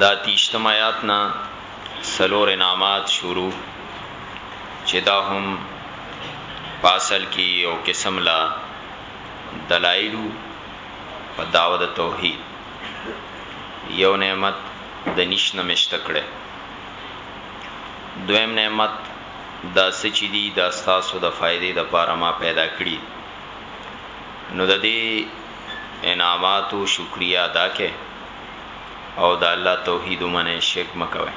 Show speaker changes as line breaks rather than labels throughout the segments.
دا تیشتم آیات نه سلور انعامات شروع چې دا هم پاسل کې یو قسم لا دلایلو په داوه د توحید یو نعمت د نش نه مشته کړي دویم نعمت دا سچې دي دا ستاسو د فائدې د پاره ما پیدا کړی نو د دې انعاماتو شکریه ادا کړئ او د الله توحید ومنئ شرک مه کوئ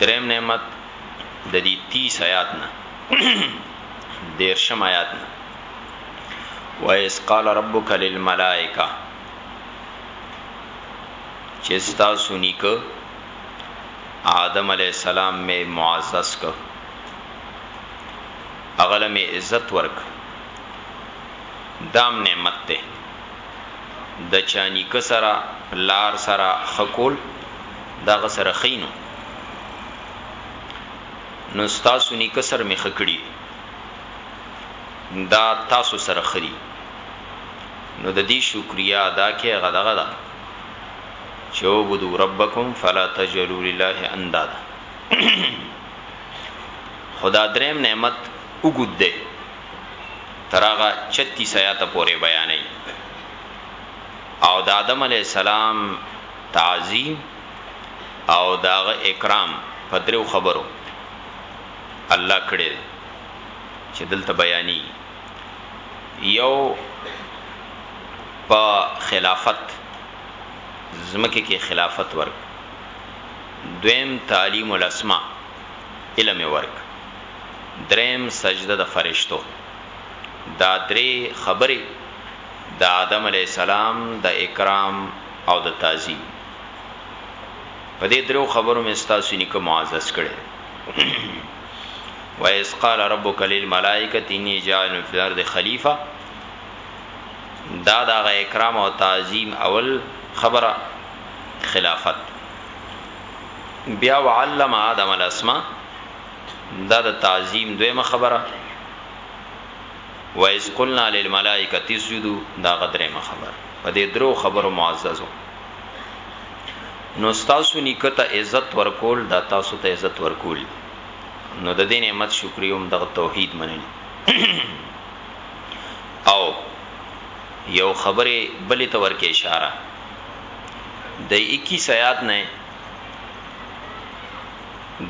دریم نعمت د دې 30 آیات نه دیرشم آیات نه وایس قال ربک للملائکه چې ستا سنیک آدم علی السلام می معزز ک اغلمه عزت ورک دام نعمت دی د چا نیکه سره پلار سره ښه کول د هغه سره ښه یی نو نو ستاسو نیکه سره می ښه کړی دا تاسو سره ښه دی نو د دې شکریا ادا کې هغه دغه ده چې وبدو ربکم فلا تجلو لله اندادا خدا دریم نعمت وګد ده تر هغه چتیس ایاته پورې بیانوي او د آدم علیه السلام تعظیم او د هغه اکرام په درو خبرو الله کړی دی چې دلته بیاني یو په خلافت زمکه کې خلافت ورک دویم تعلیم الاسماء علم ورک دریم سجده د فرشتو دا درې خبرې د آدم علی السلام د اکرام او د تعظیم په دې درو خبرو مې ستاسو نیکه معزز کړي و اس قال ربک للملائکه انی جاعل فی الارض خلیفہ دا دا غ اکرام او تعظیم اول خبره خلافت بیا وعلم آدم الاسماء دا د تعظیم دویمه خبره وایز قلنا للملائکه تسجدوا دا غدریمه خبره په دې درو خبرو معززو نو تاسو نیکته عزت ورکول دا تاسو ته عزت ورکول نو د دې نعمت شکریوم د توحید منل او یو خبره بلې تور کې اشاره د 21 آیات نه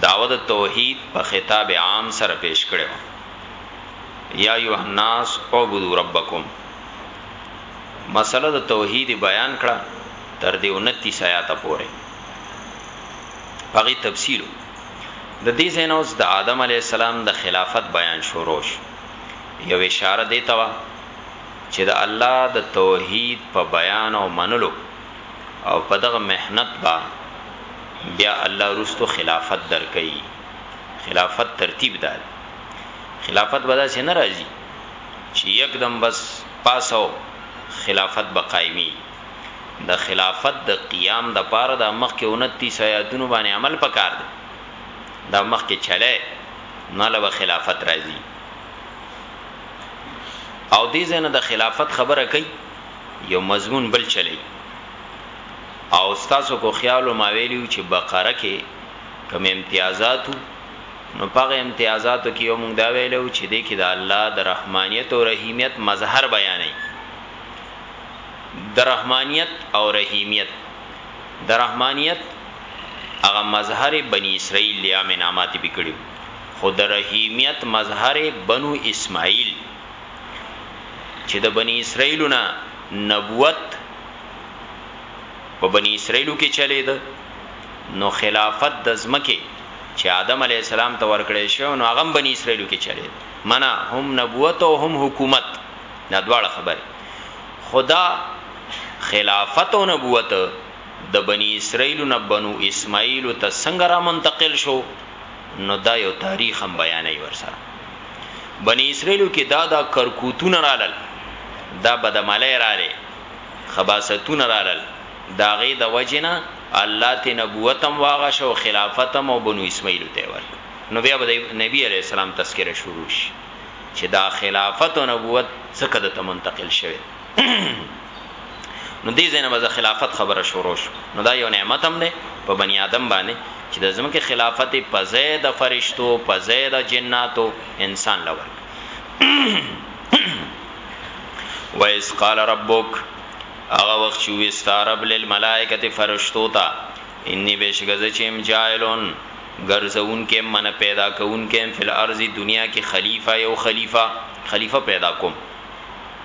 دعوه د توحید په خطاب عام سره پیش کړې وه، یا ایها الناس اعبدوا ربکم مسئله د توحید یې بیان کړه تر دې انتیس ایاته پورې په هغې تفصیل و. د دې ځای نه اوس د آدم علیه السلام د خلافت بیان شروع شو، یوه اشاره دې ته وه چې د الله د توحید په بیان او منلو او په دغه محنت به بیا الله رستو خلافت درکئ خلافت ترتیب دار خلافت به داسې نه راځي چې یکدم بس پاسو خلافت به قائمي د خلافت د قیام د پاره د مخ کې 29 آیاتونو باندې عمل پکار دی دا مخ کې چلے نو له خلافت راځي او دې زنه د خلافت خبره کوي یو مضمون بل چلی او ستاسو کو خیالو ما ویلیو چی بقره کی کم امتیازاتو نو په هغه امتیازاتو کی یو مونږ دا ویلیو چی دی کی د الله د رحمانیت او رحیمیت مظهر بیانی د رحمانیت او رحیمیت د رحمانیت هغه مظهر بنی اسرائیل دی عام ناماتی پی کړیو خو د رحیمیت مظهر بنو اسماعیل چې د بنی اسرائیلو نه نبوت په بنی اسرائیلو کې چلید نو خلافت د زمکه چې آدم علی السلام ته ورکړې شو نو هغه بنی اسرائیلو کې چلید منا هم نبوت او هم حکومت دا دواړه خبره خدا خلافت او نبوت د بنی اسرائیل نه بنو اسماعیل ته څنګه را منتقل شو نو دا یو تاریخ هم بیانوي ورسره بنی اسرائیلو کې دا دا کرکوتونه رالل دا بدعملی رالی خباستونه رالل داغه د وجنه الله ته نبوتم واغه شو خلافتم او بنو اسماعیل ته ور نو بیا به نبی علی السلام تذکرہ شروع شي چې دا خلافت او نبوت څخه د منتقل شوه نو دې زنه به خلافت خبره شروع شو نو دا یو نعمت هم دی په بنی آدم باندې چې د زمکه خلافت په زید فرشتو په زید جناتو انسان لور وایس قال ربک هغه وخت چې وستارب للملائکه فرشتو ته انی بشګز چې ام جائلون ګرځون کې من پیدا کون کې فل ارض دنیا کې خلیفہ یو خلیفہ خلیفہ پیدا کوم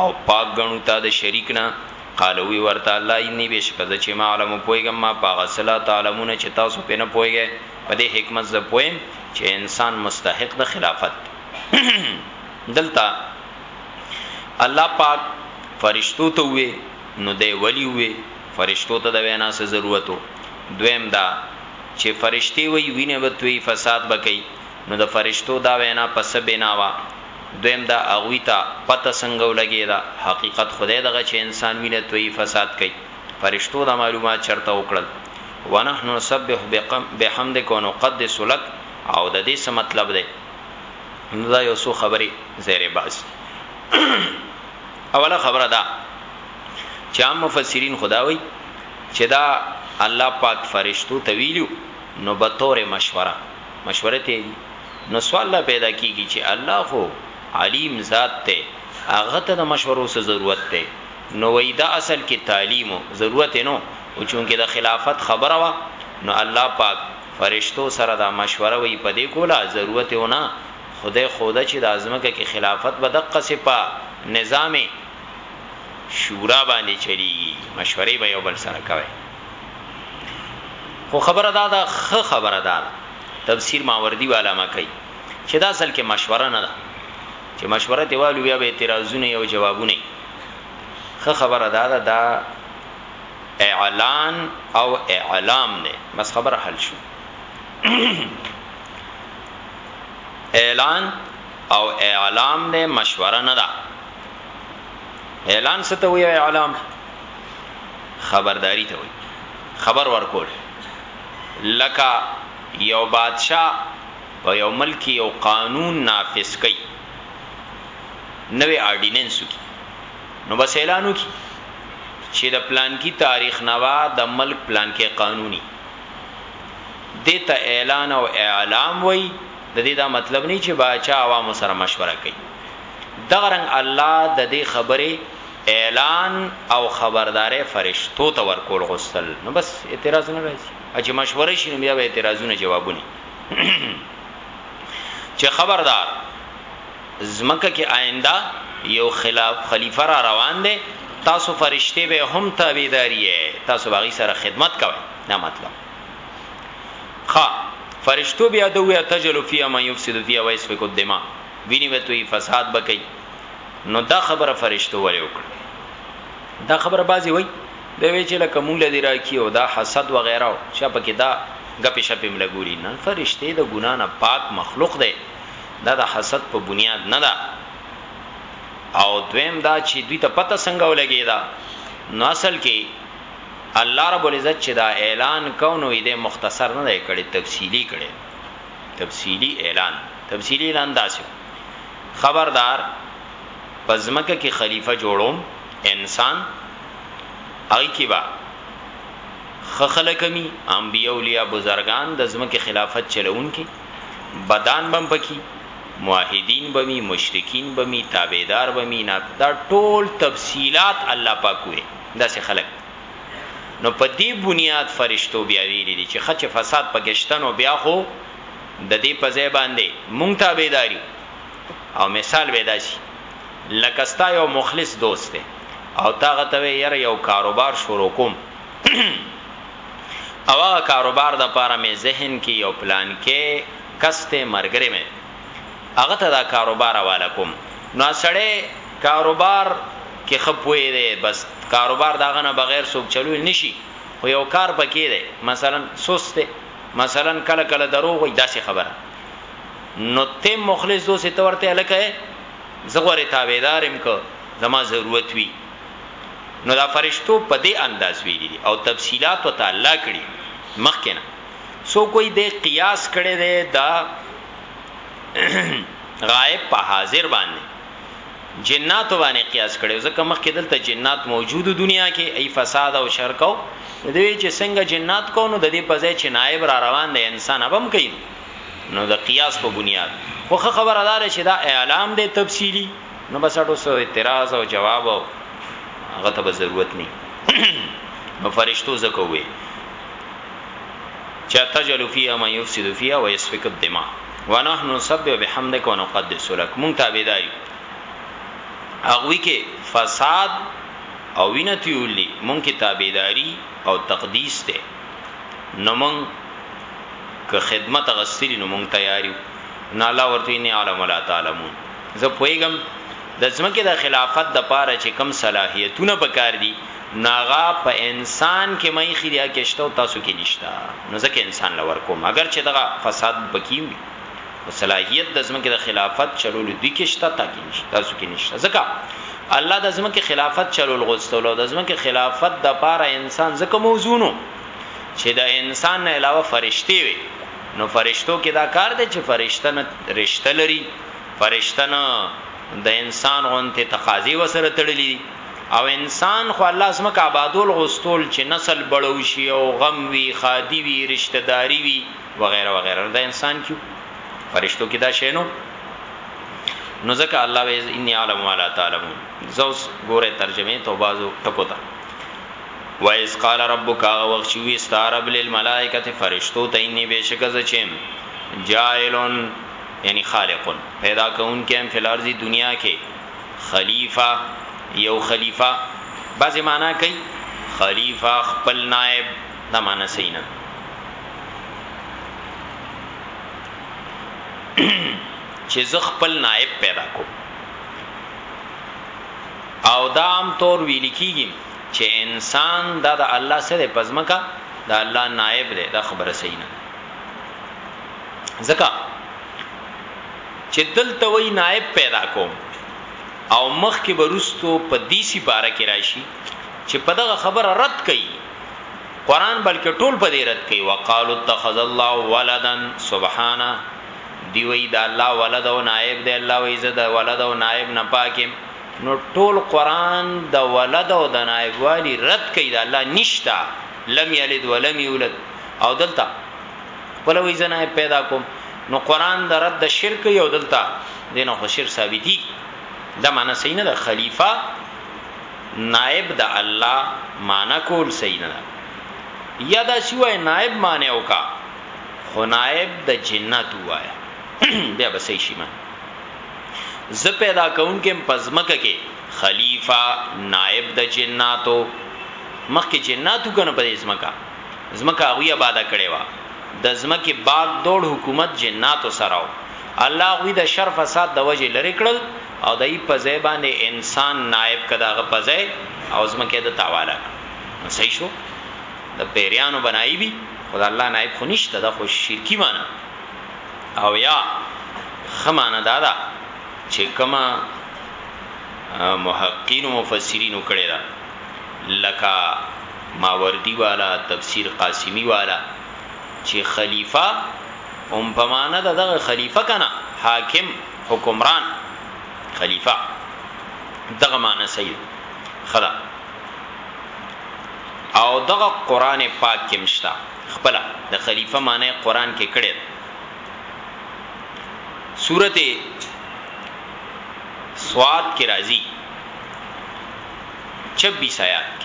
او پاک ګڼو تا د شریک نه. قال ووی ورته الله انی بیشکه زه چه اعلم پوهیږم ما په هغه څه لا تعلمون چه تاسو په نه پوهیږی په دی حکمت زه پوه یم چه انسان مستحق د خلافت دی دلته الله پاک فرشتو ته ووی نو دی ولی ووی فرشتو ته د وینا څه ضرورت وو دویم دا چه فرشتی وی وینه به توی فساد به کوي نو د فرشتو دا وینا په څه بنا وه؟ دویم دا هغوی ته پته څنګه ولګیده؟ حقیقت خو دی دغه چې انسان وینه تویی فساد کوي. فرشتو دا معلومات چرته وکړل؟ ونحن نسبح بحمدک ونقدس لک او د دې څه مطلب دی؟ نو دا یو څو خبرې زیر بحث دي. اوله خبره دا چې عام مفسرین خدا وایي چې دا الله پاک فرشتو ته ویلو نو به تور مشوره مشوره ته دي نو سوال لا پیدا کیږي چې الله خو علیم ذات ته هغه ته د مشورو څه ضرورت ته نو وای دا اصل کې تعلیم ضرورت نو او چونکه د خلافت خبره وا نو الله پاک فرشتو سره دا مشوره وی په دې کوله ضرورت ونه خدای خوده چې د ازمکه کې خلافت به دقه سپا نظام شورا باندې چلیږي مشورې به یو بل سره کوي خو خبره دا ده خه خبره دا ده تفسیر ماوردی والا ما کوي چې دا اصل کې مشوره نه ده چې مشوره دی والو بیا به اعتراضونه او جوابونه خه خبره دا ده دا اعلان او اعلام نه بس خبره حل شو اعلان او اعلام نه مشوره نه ده اعلان ستوي اعلام خبرداری ته وي خبر ورکول لکه یو بادشاه په یو ملک کې یو قانون نافذ کوي نوې آرډیننس کی نو بس اعلانو کی چې د پلان کی تاریخ نوا د ملک پلان کې قانوني دته اعلان او اعلام وای د دې دا مطلب نه چې باچا عوام سره مشوره کوي دغه رنګ الله د دې خبره اعلان او خبردارې فرشتو ته ورکول غوستل نو بس اعتراض نه راځي اجه مشوره شي نو بیا به اعتراضونه جوابونه چې خبردار زمکه کې آینده یو خلاف خلیفہ را روان دی تاسو فرشته به هم تابعداري تاسو باغی سره خدمت کوئ نه مطلب خا فرشتو بیا دوی تجلو فی ما یفسد فی ویسفک الدماء ویني وتوی فساد بکئی نو دا خبره فرشتو ولې وکړه دا خبره بازي وای د وی چې لکه مونږ لدی راکی او دا حسد و غیره او چې په کې دا غپې شپې ملګوري نه فرشته د ګنا نه پاک مخلوق دی دا د حسد په بنیاد نه ده او دویم دا چې دوی ته پته څنګه ولګی دا نو اصل کې الله رب العزت چې دا اعلان کونو دې مختصر نه دی کړي تفصیلی کړي تفصیلی اعلان تفصیلی اعلان داسې خبردار په ځمکه کې خلیفه جوړوم انسان هغه کې با خ خلک می انبیاء اولیاء بزرگان د ځمکې خلافت چلون کې بدان بم پکی موحدین بمی مشرکین بمی تابعدار بمی نه دا ټول تفصيلات الله پاک وې داسې خلک نو په دې بنیاد فرشتو بیا ویلي دي چې خچ فساد پکشتنو بیا خو ددې په ځای باندې مونږ تابعداري او مثال به داسي لکه ستا یو مخلص دوست دی او تا هغه ته یره یو کاروبار شروع کوم او هغه کاروبار د پاره مې ذهن کې یو پلان کې کسته مرګره مې هغه ته دا کاروبار والا کوم نو سړی کاروبار کې خپوي دی بس کاروبار داغه نه بغیر څوک چلو نشي خو یو کار پکې دی مثلا سسته مثلا کله کله دروغ وای داسې خبره نو ته مخلص دوسه ته ورته الکه زغوره تابعدارم کو زما ضرورت وی نو دا فرشتو په دې انداز ویلي دي او تفصيلات او تعالی کړي مخکنه سو کوئی د قیاس کړي ده دا غائب په حاضر باندې جناتو باندې قیاس کړي ځکه مخکې دلته جنات موجود دنیا کې ای فساد او شر کو دوی چې څنګه جنات کو نو د دې په ځای چې نائب را روان دی انسان ابم کین نو د قیاس په بنیاد خو خبره دار چې دا اعلام دی تفصیلی نو بس اټو سو اعتراض او جواب او هغه ته ضرورت نه نو فرشتو زکوي چا تجلو فیها ما یفسد فیها ويسفک الدماء ونحن نسبح بحمدک ونقدس لک مونږ تابعداري هغوی کې فساد او وینه تیولي مونږ کې تابعداري او تقدیس ته نو مونږ که خدمت غستری نو مونږ تیاریو نه الله ورته نه علم ولا تعلمون زه پویګم د ځمکې د خلافت د پاره چې کوم صلاحیتونه پکار دي نو هغه په انسان کې مې خې دیا کې شته او تاسو کې نشته نو ځکه انسان لور کوم اگر چې دغه فساد پکیم وي او صلاحیت د ځمکې د خلافت چلول دوی کې شته تا کې نشته تاسو کې نشته ځکه الله د ځمکې خلافت چلول غوښتل او د ځمکې خلافت د پاره انسان ځکه موزونو چې د انسان نه علاوه فرشتي وي نو فرشتو کې دا کار دی چې فرشتنه رشتہ لري فرشته نه د انسان غونتې تقاضې وسره تړلي دي او انسان خو الله ځمکه آبادول غوستول چې نسل بړو شي او غم وي خادي وي رشته داري وي وغیره وغیره نو دا انسان کیو فرشتو کې دا شینو نو ځکه الله وی انی علم ولا تعلم زوس ګوره ترجمه تو بازو ټکو تا وایس قال ربک هغه وخت چې وی ستارب للملائکه فرشتو ته انی بشک زچم جائلون یعنی خالق پیدا کوونکی هم فی الارض دنیا کې خلیفه یو خلیفه بعضی معنا کوي خلیفه خپل نائب دا معنا صحیح نه چې زه خپل نائب پیدا کو او دا هم تور ویل کیږي چې انسان دا د الله سره پزمکا دا الله نائب دی دا خبره صحیح نه ځکه چې دلته وای نائب پیدا کوم او مخ کې بروستو په دې سی پاره کې راشي چې په دغه خبره رد کړي قران بلکې ټول په دې رد کړي وقالو اتخذ الله ولدا سبحانه دی وی دا الله ولد او نائب دی الله وی زه د ولد او نائب نه پاکم نو ټول قران د ولد او د نائب والی رد کړي دا الله نشتا لم یلد ولم یولد او دلته خپل وې زنه پیدا کوم نو قران د رد شرک یو دلته دینه خو شرک ثابتي دا معنی صحیح نه ده خلیفہ نائب د الله معنی کول صحیح نه ده یا دا سیوای نائب معنی او کا خو نائب د جنات وای بیا به صحیح شي معنی ز پیدا کون کې پزمک کې خلیفہ نائب د جناتو مخکې جناتو کنه په اسمه کا ځمکه هغوی اباده کړې وه، د ځمکې باغ دور حکومت جناتو سره و، الله هغوی د شر فساد د وجې لرې کړل او د هغوی په ځای باندې انسان نائب کړ د هغه په ځای او ځمکه د ته حواله کړه. نو صحیح شو؟ د پېریانو به نائب وي خو د الله نائب خو نشته دا خو شرکي معنی ده او یا ښه معنی دا ده چې کومه محققینو مفسرینو کړې ده لکه ماوردی والا، تفسیر قاسمی والا چی خلیفه هم په معنی د دغه خلیفه کنه حاکم حکمران خلیفه دغه معنی صحیح ښه ده او دغه قران پاک کې مشتا خپل د خلیفه معنی قران کې کړي سورته سواد کې راځي 26 آیات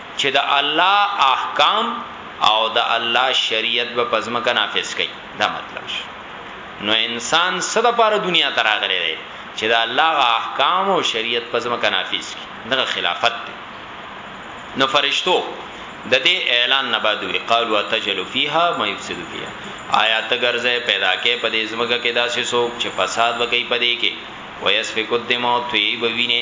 چې د الله احکام او د الله شریعت به په ځمکه نافذ کړي دا مطلب شو نو انسان څه د پاره دنیا ته راغلی دی چې د الله غ احکام او شریعت په ځمکه نافذ کی دغه خلافت دی نو فرشتو د دې اعلان نه بعد وی قالوا تجل فیها ما یفسد فیها آیا ته ګرځه پیدا کې په دې ځمکه کې داسې څوک چې فساد وکړي په دې کې ويسفک الدم او توی بوینه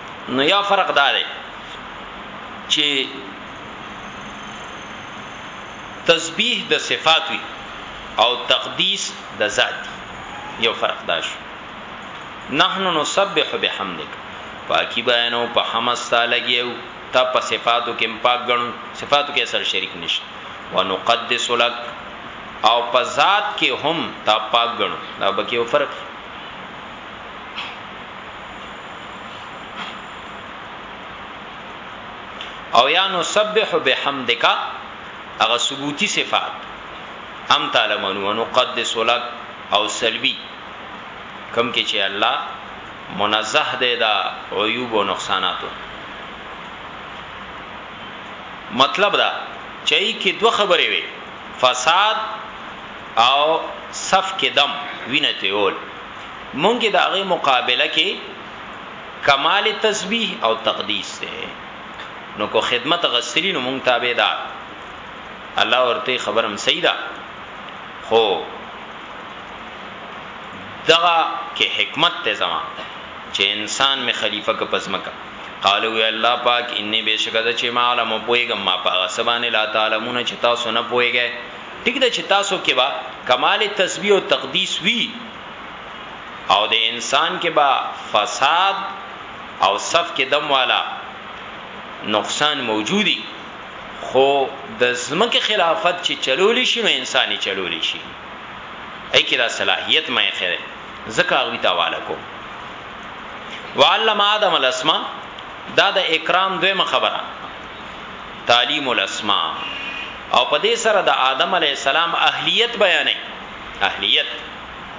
نو یا فرق دا دی چې تسبیح د صفات وی او تقدیس د ذات یو فرق دا شو نحنو نسبح بحمدک پاکی بیانو په حمد تعالی یو تا په صفاتو کې پاک غنو صفاتو کې اثر شریک نشته ونقدس لک او په ذات کې هم تا پاک غنو دا بکې یو فرق او یا نو سبح بحمدک هغه ثبوتی صفات ام تعلمون انو قدس لک او سلبی کم کې چې الله منزه دی دا عیوب او نقصاناتو مطلب دا چای کې دوه خبرې وي فساد او صف کې دم وینته اول مونږ د هغه مقابله کې کمال تسبیح او تقدیس ده نو کو خدمت غسلی نو مونږ تابعدار الله ورته خبرم سیدا خو دغه کې حکمت ته زما چې انسان می خلیفہ ک پزمکا قالو یا الله پاک انی بشکره چې ما علم پویګم ما پاغه سبانه لا تعلمون چې تاسو نه پویګه ټیک ده چې تاسو کې به کمال تسبیح او تقدیس وي او د انسان کې به فساد او صف کې دم والا نقصان موجودي خو د زمکه خلافت چې چلول شي نو انساني چلول شي اې کې دا صلاحيت مې خره زکه غوي تاواله کو وعلم ادم الاسماء دا د اکرام دویمه خبره تعلیم الاسماء او په دې سره د آدم علیه السلام اهلیت بیانوي، اهلیت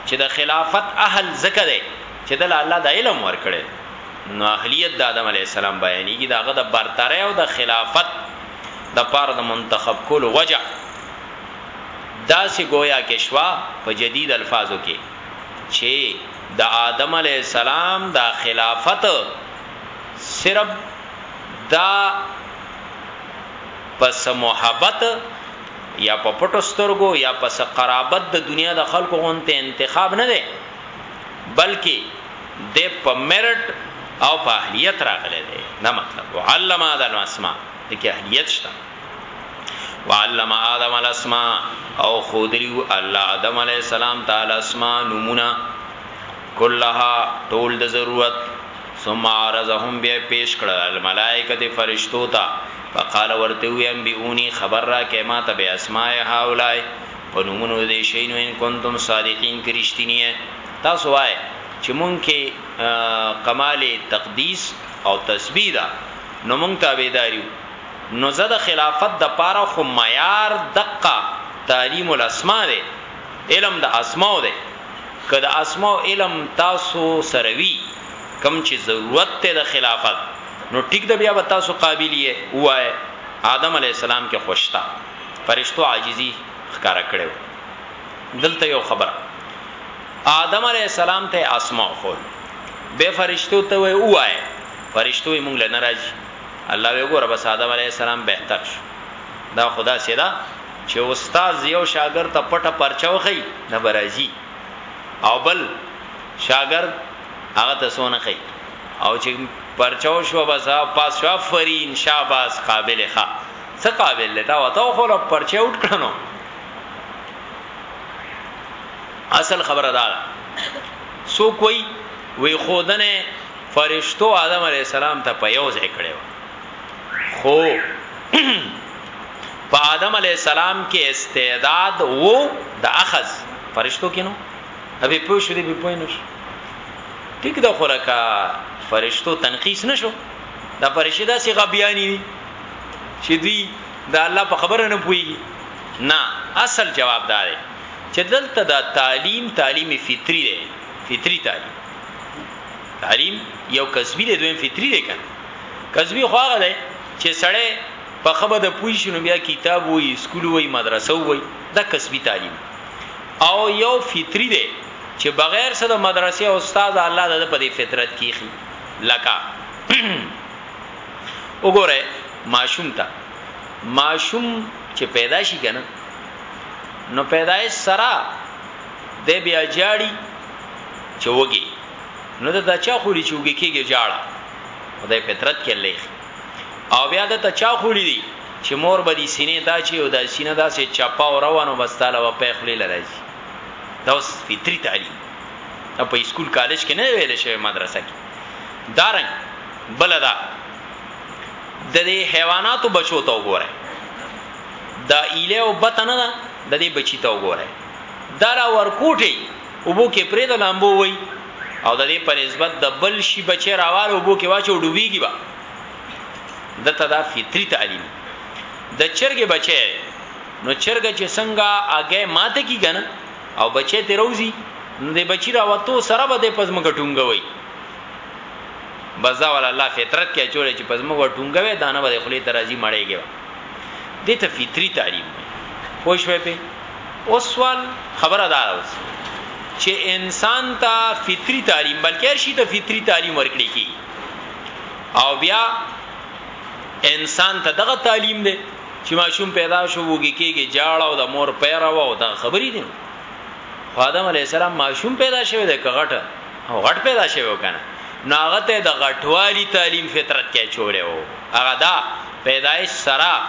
چې د خلافت اهل ځکه دی چې دله الله د علم ورکړی دی، نو اهلیت د آدم علیه السلام بیانېږي، د هغه د برترۍ او د خلافت د پاره د منتخب کولو وجه داسې ګویا کې شوه په جدید الفاظو کې چې د آدم علیه السلام دا خلافت صرف دا پس محبت یا په پټو سترګو یا پس قرابت د دنیا د خلکو غونته انتخاب نه دی بلکې د په میرټ او په اهلیت راغلی دی نه مطلب علم آدم اسماء دغه اهلیت شته وعلم آدم الاسماء او خودریو الله آدم علی السلام تعالی اسماء نمونه کلها ټول د ضرورت ثم عرضهم بیا پیش کړل الملائکه فرشتو ته فقال ورته وی انبئونی خبر راکه ما ته باسماء هؤلاء په نومونو د دې شینو ان کنتم صادقین که رښتینی تاسو وای چې مونږ کې کمال تقدیس او تسبیح ده نو مونږ تابعداریو نو زه د خلافت د پاره خو معیار دقه تعلیم الاسماء ده علم د اسماء ده که د اسماء علم تاسو سره وی کم چې ضرورت ته د خلافت نو ټیک د بیا به تاسو قابل یې وای آدم علی السلام کې خوشتا فرشتو عاجزی ښکارا کړو دلته یو خبر آدم علی السلام ته اسماء خول به فرشتو ته وای وای فرشتو یې مونږ لنه راځي الله وګوره بس آدم علی السلام بهتر شو دا خدا سیدا چه استاذ یو شاګرد ته پټه پرچه وښیی نه به راځی او بل شاګرد هغه ته څه ونه ښیی او چه پرچه وشوه بس هغه پاس شو افرین شاباس قابل ښه څه قابل دی تا وته خو له پرچه وټ کړنو اصل خبره دا سو کوئی وی خودنه فرشتو آدم علیہ السلام ته په یو ځای کړو خو په آدم علیه السلام کې استعداد وو د اخذ فرشتو کې نو ابي پوه شو دي به پوه نه شو ټیک د خلکا فرشتو تنقیس نشو دا فرشتي داسې غبیانی دي چې دوی د الله په خبره نه پويږي نه اصل جواب دار چې دلته دا تعلیم تعلیم فطری دی فطری تعلیم تعلیم یو کسبی دی دویم فطری دی کنه کسبی خو هغه دی چې سړی په ښه بده پوه شي نو بیا کتاب ووایي، اسکول ووایي، مدرسه ووایي، دا کسبي تعلیم دی او یو فطري دی چې بغیر څه د مدرسې او استاده الله د ده په دې فطرت کې ایښي لکه وګورئ ماشوم ته ماشوم چې پیدا شي کنه نو پیدایش سره د بیا جاړي چې وږي نو دا چا خوري چې وږي کېږي جاړه خدای فطرت کې لیکي او بیا د ته چا خوړی دی چې مور به دي سینې دا چې او دا سینه دا سه چپا او روانو بستاله و په خلی لراځي دا اوس فطری تعلیم دا په اسکول کالج کې نه ویل شوی مدرسه کې دارنګ بلدا د دې حیواناتو بچو ته وګوره دا ایله او بتنه ده د دې بچی ته وګوره دا را ورکوټي وبو کې پرې د لامبو وای او د دې په نسبت د بل شي بچی راوال او بو کې واچو ډوبېږي با د تدا فطری تعلیم د چرګ بچی نو چرګ چې څنګه اگې ماته کی کنه او بچی ته روزي نو د بچی راوتو سره به د پزم کټونګوي بس دا ول الله فطرت کې چولې چې پزم وټونګوي دانه به خلی ترازی مړېږي دې ته فطری تعلیم وایي پوه شوې په اوس سوال خبره دار اوس چې انسان ته فطری تعلیم بلکې هر شي ته فطری تعلیم ورکړي کی او بیا انسان ته دغه تعلیم دی چې ماشوم پیدا شو وږي کېږي جاړه او د مور پیرا او دا خبرې دي آدم علی السلام ماشوم پیدا شوی دی کغټه او غټ پیدا شوی وکنه ناغته د غټوالی تعلیم فطرت کې چوره او هغه دا پیدایش سره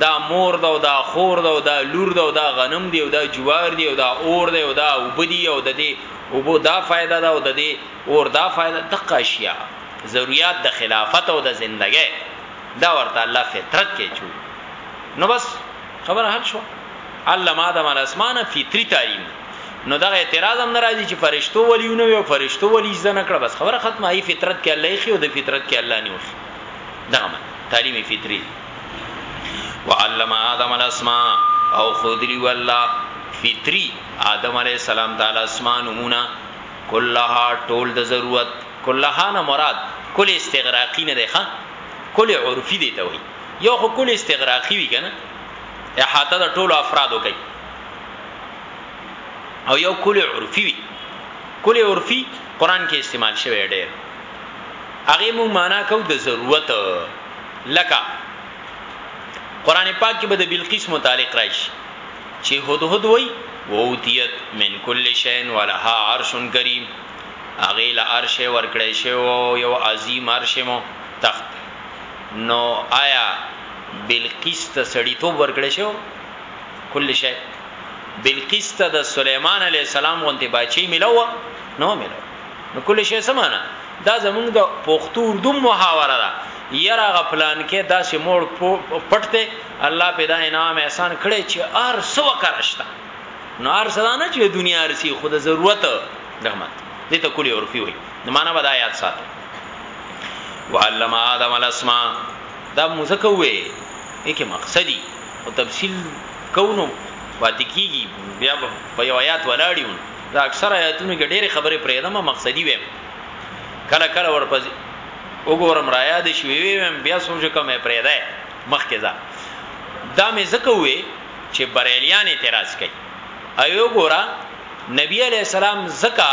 دا مور ده او دا خور ده او دا لور ده او دا غنم دی او دا جوار دی او دا اور دی او دا وبدی او د دې وبو دا فائدہ ده او د دې اور دا فائدہ د قاشیا ضرورت د خلافت او د زندګۍ دا ورته الله فطرت کې چو نو بس خبر حل شو الله ما د مال اسمانه فطری تعلیم نو دا اعتراض هم ناراضي چې فرشتو ولیونه او فرشتو ولی زنه کړه بس خبره ختمه هي فطرت کې الله یې خو د فطرت کې الله نه وخی دغه معنی تعلیم فطری دی وعلم آدم الاسماء او خودلی والله فطری آدم علی السلام تعالی اسماء نمونه کلها ټول د ضرورت کلها نه مراد کل استغراقی نه ده کل عرفی دی ته وی یو خو کل استغراقی وی کنه احاطه د ټولو افرادو کوي او یو کل عرفی وی کل عرفی قران کې استعمال شوی ډېر هغه مونږ معنا کو د ضرورت لکه قران پاک کې به د بلقیس متعلق راشي چې هدهد وای ووتیت من کل شین ولها عرش کریم اغه لا عرش ورکړې شو یو عظیم عرش مو تخت نو آیا بلقیس ته سړی تو ورکړې شو کل شی بلقیس ته د سليمان عليه السلام غونته بچي ملو نو ملو نو کل شی سمانا دا زمونږ د پښتو اردو محاوره ده یرا غپلان کې دا سه مور پټته الله پیدا انعام احسان کړي چې ار سو کرشتا نو ار سدا نه چې دنیا ارسی خود ضرورت دغمت دې ته کلی عرفي وي نو معنا به دا یاد ساتو وعلم آدم الاسماء دا مزکه وې کې مقصدی او تفصیل کونو پاتې کیږي بیا په یو آیات ولاړیون دا اکثر آیاتونو کې ډېری خبرې پرېدم مقصدی ویم کله کله ورپځ وګورم را یاد شي ویم بیا سوچ کوم پرېدای مخکې ځه دا مې زکه وې چې بریلیان اعتراض کوي ایو ګورا نبی علی السلام زکا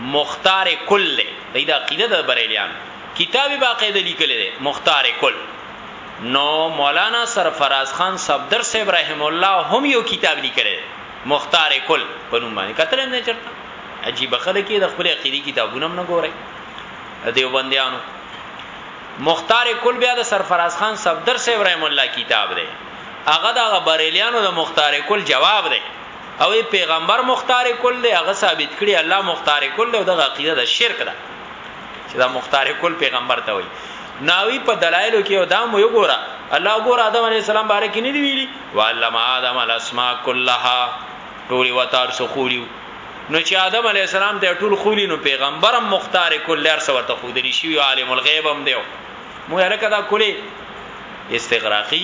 مختار کل دی دا, دا عقیده د بریلیان کتاب باقاعده لیکل دی مختار کل نو مولانا سرفراز خان صفدر صاحب رحم الله هم یو کتاب لیکل دی مختار کل په نوم باندې کتل هم نه چرته عجیب خلک یې د خپل عقیدی کتابونه هم نه ګوري دیوبندیانو مختار کل بیا د سرفراز خان صفدر صاحب رحم الله کتاب دی هغه د بریلیانو د مختار کل جواب دی او پیغمبر مختار کل دی هغه ثابت کړي الله مختار کل دی او د عقیده د شرک ده چې دا مختار کل پیغمبر ته وایي ناوی په دلایلو کې او دا مو یو ګوره الله ګوره آدم علی السلام بارک نه دی ویلي وعلم آدم الاسماء كلها ټول وتار سو خولیو نو چې آدم علی السلام ته ټول خولی نو پیغمبرم مختار کل هر څور ته خودلی شي عالم الغیب هم دیو مو یاره کدا کلی استغراقی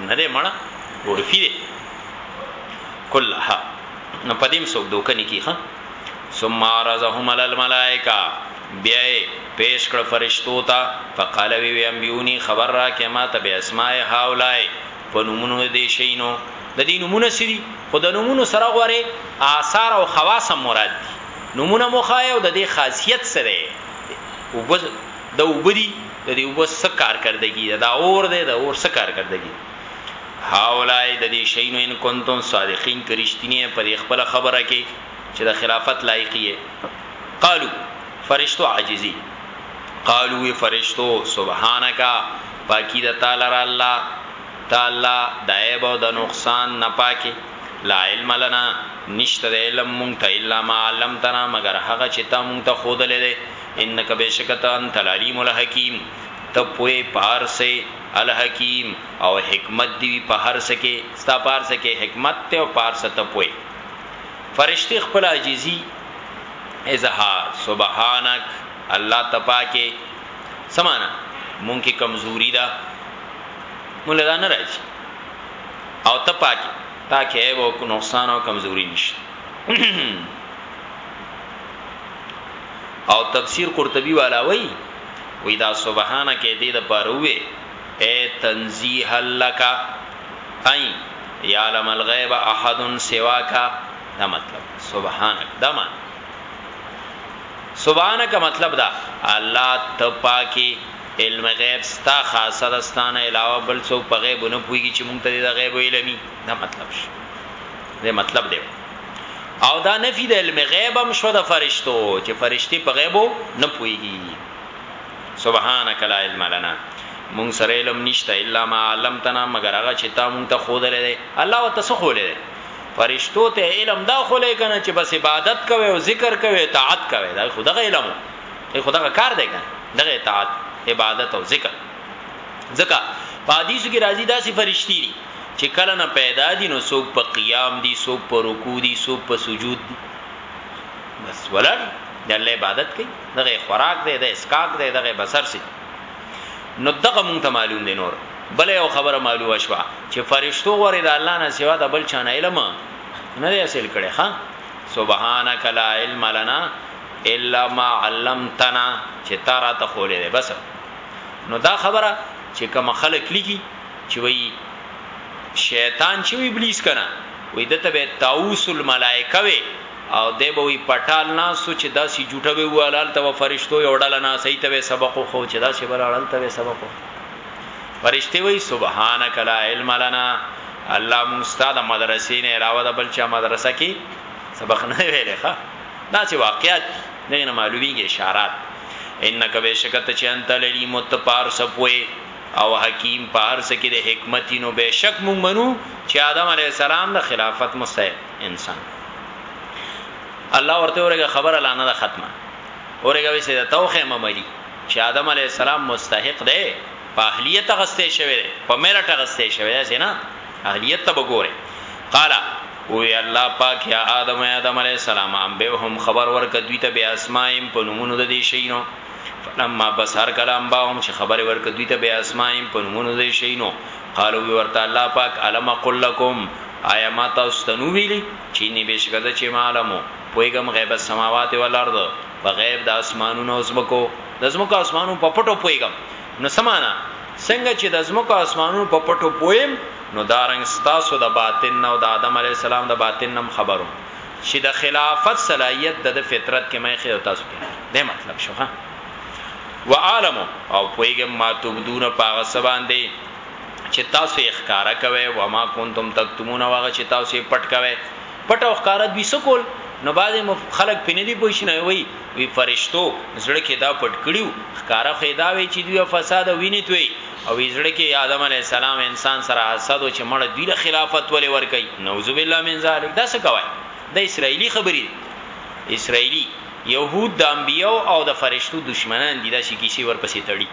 نه دی مړه ورفی دی کلها نو پدیم سو دوکنی کی ها ثم عرضهم على الملائکه بیا پیش کړ فرشتو ته فقال وی وی انبیونی خبر را کما ته به اسماء هاولای په نومونو د دې شیونو، د دې نومونه څه دي؟ خو د نومونو سره غورې آثار او خواص هم مراد دي. نومونه مو ښایه او د دې خاصیت څه دی؟ اوبه، دا اوبه دي، د دې اوبه څه کارکردګي ده؟ دا اور دی، د اور څه کارکردګي ده؟ هؤلاء د دې شیونو ان کنتم صادقین که رښتیني یې په دې خپله خبره کې چې د خلافت لایق یې. قالو، فرشتو عاجزي، قالو وي فرشتو، سبحانک، پاکی د تا لره الله ته الله د عیب او د نقصان نه پاکی لا علم لنا نشته د علم مونږ ته الا ما علمتنا مگر هغه چې تا مونږ ته خود لده انک بشکت انت العلیم الحکیم ته پوی پارسه الحکیم او حکمت دی په هر سکه ستا پارسه کې حکمت ته او پارسه ته پوی فرشتي خپل عاجزي اظهار سبحانك الله تپاکه سمانا مونږ کې کمزوري ده مونږ لا نه راځي او ته پاکي تا کې عیب او نقصان او کمزوري نشته او تفسیر قرطبي والا وای وې دا سبحانه کې دې د پاروي اے تنزیه لک اي یعلم الغیب احد سواک دا مطلب سبحانك دا معنی سبحانک مطلب دا الله ته پاکی علم غیب ستا خاصه ده ستانه علاوه بل څوک په غیب نه پویږي چې مونږ ته د غیب علمي دا مطلب شو دا مطلب دی او دا نفی د علم غیب هم شو د فرشتو چې فرشتي په غیبو نه پويږي سبحانك لا علم لنا مون سره علم نشته الا ما علمتنا مگر هغه چې تا مون ته خود لري الله وتسخو لري فرشتو ته علم دا خو لې کنه چې بس عبادت کوي او ذکر کوي اطاعت کوي دا خو دغه علم دی خو دغه کار دی کنه دغه اطاعت عبادت او ذکر ځکه په حدیث کې راځي دا سي فرشتي دي چې کله نه پیدا دي نو څوک په قیام دي څوک په رکوع دي څوک په سجود دي بس ولر د الله عبادت کوي دغه خوراک دی د اسکاک دی دغه بسر سي نو دغه مونږ ته معلوم دی نور بل یو خبره معلومه شوه چې فرشتو غره د الله نه سوا د بل چانه علم نه دی حاصل کړي ها سبحانك لا علم لنا الا ما علمتنا چې تارا ته خولې ده بس نو دا خبره چې کوم خلک لګي چې وای شیطان چې ابلیس کنا وې دته به تاوس الملائکه وې او دی به وی پټال ناس چې داسې جوټه به ولاله ته فرشتو یو ډله نه صحیح ته سبق خو چې داسې بلاله ته سبق فرشتي وی سبحانك لا علم لنا الله مستاد مدرسې نه علاوه د بل چا مدرسه کې سبق نه ویلې ښا دا چې واقعیت نه نه معلومیږي اشارات انک بشکت چې انت للی متپار سپوي او حکیم پار سکه د حکمتینو بشک مونږ منو چې آدم علی السلام د خلافت مستحق انسان الله ورته ورګه خبره لانه ده ختمه ورګه وسه د توخه مملی چې آدم علی السلام مستحق دی په اهلیت غسته شوی دی په میرټ غسته شوی دی نه اهلیت ته وګوره قال او الله پاک یا آدم یا آدم علی السلام ام به هم خبر ورک دوی ته به اسمایم په نمونه د دې شینو فلما بسر کلام باهم چې خبر ورک دوی ته به اسمایم په نمونه د دې شینو قالو وی ورته الله پاک الم اقل لکم ایا ما تاسو ته نو ویلی چی نی بشکه زه چی ما علمو پویګم غیب السماوات والارض په غیب د اسمانونو زمکو د زمکو اسمانونو په پټو پویګم نو سمانا څنګه چې د زمکو اسمانونو په پټو پویم نو دارنګ ستاسو د باطن او د آدم علی السلام د باطن نم خبرو چې د خلافت صلاحیت د فطرت کې مې خې او تاسو کې دې مطلب شو ها وعالم او پویګم ما تبدون پاغه سبان دی چې تاسو یې ښکارا کوي و ما کنتم تکتمون واغه چې تاسو یې پټ کوي پټ او ښکارا دوی سکول نو باز خلک پینې دی پوښ نه وي وی فرشتو زړه کې دا پټ کړیو ښکارا خیدا وی چې دوی فساد ویني توي او زړه کې آدم علی السلام انسان سره حسد او چې مړ دوی له خلافت ولې ور کوي نعوذ بالله من ذلک دا څه کوي د اسرایلی خبرې اسرایلی یهود د انبیاوو او د فرشتو دښمنان دي داسې کیسې ورپسې تړي